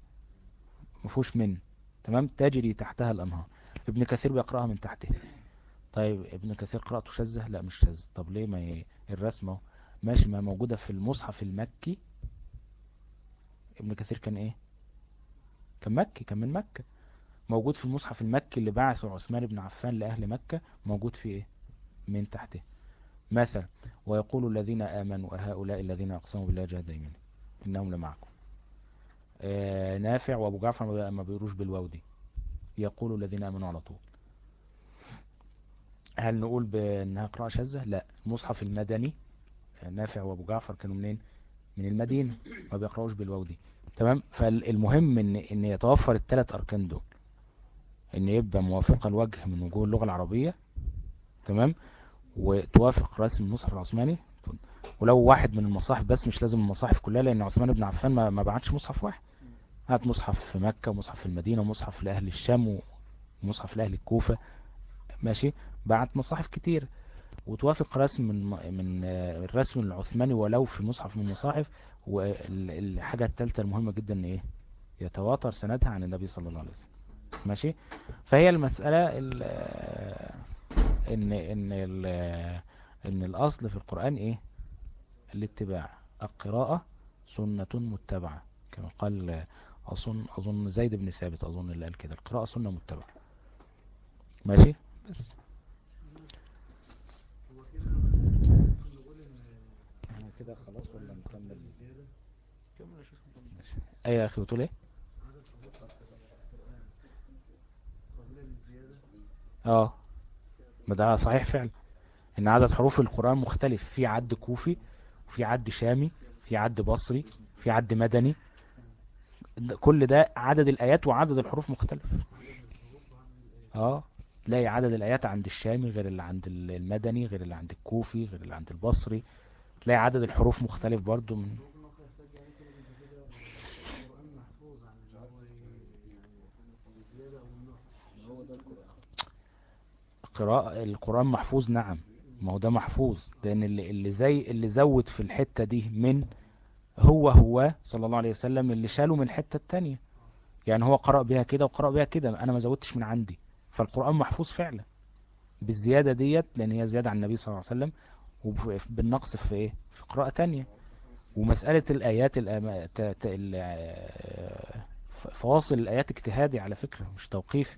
مفهوش من. تمام؟ تجري تحتها الأنهار. ابن كثير بيقرأها من تحتها. طيب ابن كثير قراءته شاذة؟ لا مش شاذة. طب ليه ما ي... الرسم أهو. ماشي ما موجودة في المصحف المكي. ابن كثير كان إيه؟ كان مكي كان من مكة. موجود في المصحف المكي اللي بعثه عثمان بن عفان لأهل مكة. موجود في إيه؟ من تحته. مثلا ويقول الذين آمنوا أهؤلاء الذين أقسموا بالله جهد أيمانهم. إنهم لمعكم. آه نافع وأبو جعفر ما بيقولوش بالواو دي. يقول الذين آمنوا على طول. هل نقول بأنها قراءة شاذة لا. المصحف المدني نافع وأبو جعفر كانوا منين؟ من المدينة ما بيقرأوش بالواو دي. تمام؟ فالمهم إن إن يتوفر الثلاث أركان دول. إن يبقى موافقة الوجه من وجوه اللغة العربية. تمام؟ وتوافق رسم المصحف العثماني. ولو واحد من المصاحف بس مش لازم المصاحف كلها لأن عثمان بن عفان ما ما بعتش مصحف واحد. هات مصحف في مكة ومصحف في المدينة ومصحف لأهل الشام ومصحف لأهل الكوفة. ماشي؟ بعت مصاحف كتير. وتوافق رسم من من آه، الرسم العثماني ولو في مصحف من المصاحف. والحاجة الثالثة المهمة جدا ان إيه؟ يتواتر سندها عن النبي صلى الله عليه وسلم. ماشي؟ فهي المسألة ال- آه، إن إن آه، إن الأصل في القرآن إيه؟ الاتباع. القراءة سنة متبعة. كما قال أظن أظن زيد بن ثابت أظن اللي قال كده. القراءة سنة متبعة. ماشي؟ بس. هو كده نقول ان إحنا كده خلاص ولا نكمل كمل يا شيخ إيه يا أخي بتقول إيه؟ آه. ما ده صحيح فعلا. إن عدد حروف القرآن مختلف. في عد كوفي وفي عد شامي في عد بصري في عد مدني. كل ده عدد الآيات وعدد الحروف مختلف. آه. تلاقي عدد الآيات عند الشامي غير اللي عند المدني غير اللي عند الكوفي غير اللي عند البصري. تلاقي عدد الحروف مختلف برضو من قراءة القرآن محفوظ نعم. ما هو ده محفوظ. لأن اللي, اللي زي اللي زود في الحتة دي من هو هو صلى الله عليه وسلم اللي شاله من الحتة التانية. يعني هو قرأ بها كده وقرأ بها كده أنا ما زودتش من عندي. فالقرآن محفوظ فعلا بالزيادة ديت لأن هي زيادة عن النبي صلى الله عليه وسلم وبالنقص في إيه؟ في قراءة تانية. ومسألة الآيات الأما- ت- ت- ال- فواصل الآيات اجتهادي على فكرة مش توقيفي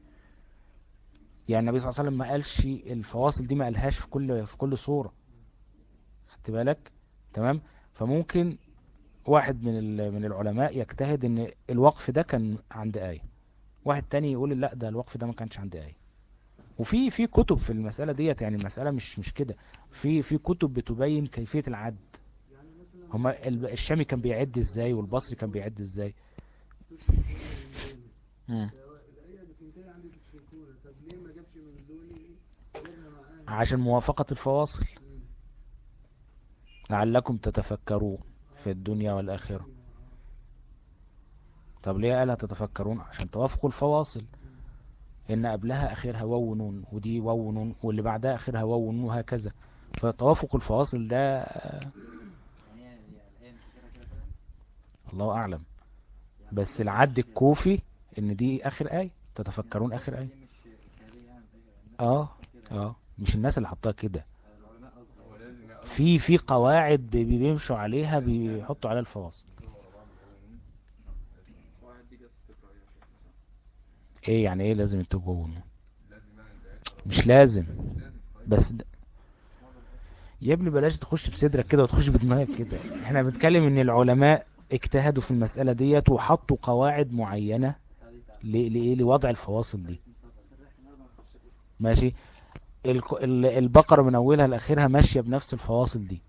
يعني النبي صلى الله عليه وسلم ما قالش الفواصل دي ما قالهاش في كل في كل صورة. خدت بالك؟ تمام؟ فممكن واحد من من العلماء يجتهد إن الوقف ده كان عند آية. واحد تاني يقول لا ده الوقف ده ما كانش عند آية وفي في كتب في المسألة ديت يعني المسألة مش مش كده. في في كتب بتبين كيفية العد. هما ال- الشامي كان بيعد إزاي والبصري كان بيعد إزاي؟ عشان موافقة الفواصل. لعلكم تتفكرون في الدنيا والآخرة. طب ليه قالها تتفكرون؟ عشان توافقوا الفواصل. إن قبلها آخرها واو ونون ودي واو ونون واللي بعدها آخرها واو ونون وهكذا. فتوافق الفواصل ده الله يعني بس العد الكوفي إن دي آخر آية. تتفكرون آخر آية. كده. آه. مش الناس اللي حطها كده. في في قواعد بي- بيمشوا عليها بيحطوا عليها الفواصل ورا بعض الأول. القواعد دي جت تقرا يا شيخ مثلا إيه يعني إيه لازم الآيات ورا مش لازم. بس د... يا ابني بلاش تخش بصدرك كده وتخش بدماغك كده. إحنا بنتكلم ان العلماء اجتهدوا في المسألة ديت وحطوا قواعد معينة لإيه لوضع الفواصل دي. ماشي؟ البقرة من أولها لآخرها ماشية بنفس الفواصل دي.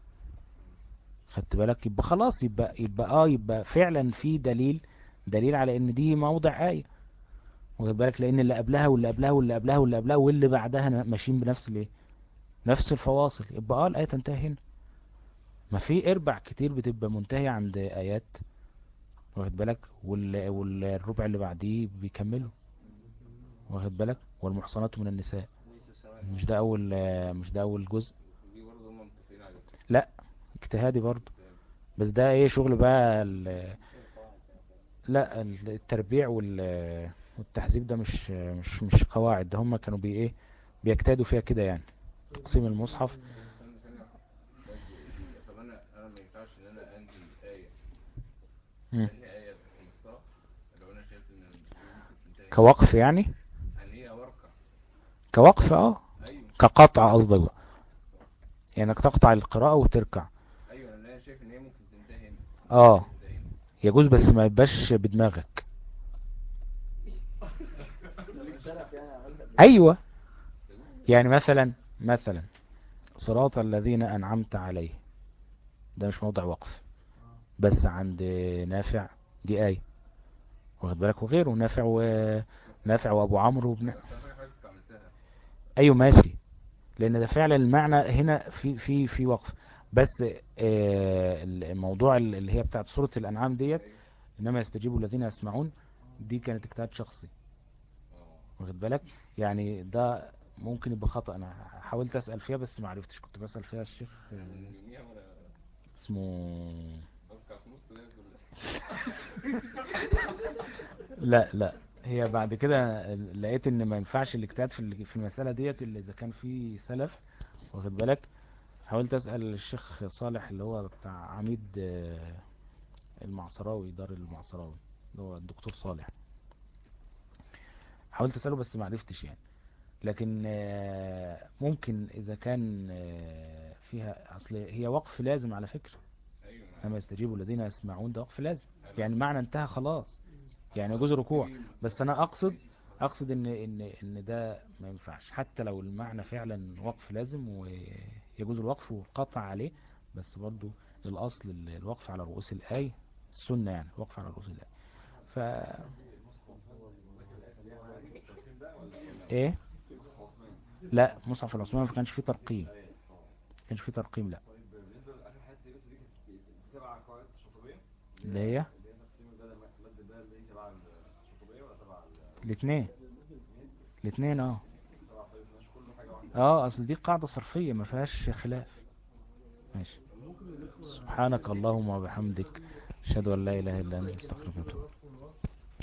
خدت بالك؟ يبقى خلاص يبقى يبقى آه يبقى فعلا في دليل دليل على إن دي موضع آية. واخد بالك؟ لأن اللي قبلها واللي قبلها واللي قبلها واللي قبلها واللي بعدها ماشيين بنفس الإيه؟ نفس الفواصل. يبقى آه الآية تنتهي هنا. ما في إربع كتير بتبقى منتهية عند آيات واخد بالك؟ وال... والربع اللي بعديه بيكملوا. واخد بالك؟ والمحصنات من النساء. مش ده أول مش ده أول جزء؟ عليها اجتهادي برضو بس ده إيه؟ شغل بقى. لا التربيع وال... والتحذيب ده مش مش مش قواعد. ده هم كانوا بي إيه بيجتهدوا فيها كده يعني. تقسيم المصحف. مم. كوقف يعني؟ كوقف آه. كقطع قصدك بقى. يعني انك تقطع القراءة وتركع. لأن أنا شايف إن هي ممكن تنتهي آه. يجوز بس ما يبقاش بدماغك. أيوه. يعني مثلا مثلا صراط الذين أنعمت عليه ده مش موضع وقف. بس عند نافع دي آية. واخد بالك؟ وغيره نافع ونافع وأبو عمرو وابن أيوه ماشي. لأن ده فعلا المعنى هنا في في في وقف. بس آه، الموضوع اللي هي بتاعت سورة الأنعام ديت إنما يستجيب الذين يسمعون دي كانت اجتهاد شخصي. واخد بالك؟ يعني ده ممكن يبقى خطأ. أنا حاولت أسأل فيها بس ما عرفتش. كنت بسأل فيها الشيخ آه، اسمه لا لا. هي بعد كده لقيت إن ما ينفعش الاجتهاد في في المسألة ديت اللي إذا كان في سلف واخد بالك؟ حاولت أسأل الشيخ صالح اللي هو بتاع عميد آه، المعصراوي دار المعصراوي اللي هو الدكتور صالح. حاولت أسأله بس ما عرفتش يعني. لكن آه، ممكن إذا كان آه، فيها أصل هي وقف لازم على فكرة. أيوه. لما يستجيبوا الذين يسمعون ده وقف لازم. يعني معنى انتهى خلاص. يعني يجوز ركوع. بس أنا أقصد أقصد إن إن إن ده ما ينفعش. حتى لو المعنى فعلا وقف لازم ويجوز الوقف والقطع عليه بس برضو الأصل ال- الوقف على رؤوس الآية السنة يعني الوقف على رؤوس الآية. ف إيه؟ لا مصحف العثماني ما كانش فيه ترقيم. ما كانش فيه ترقيم لا. اللي هي؟ الاثنين. الاثنين آه. آه أصل دي قاعدة صرفية ما فيهاش خلاف. ماشي. سبحانك اللهم وبحمدك. أشهد أن لا إله إلا أنت أستغفرك وأتوب.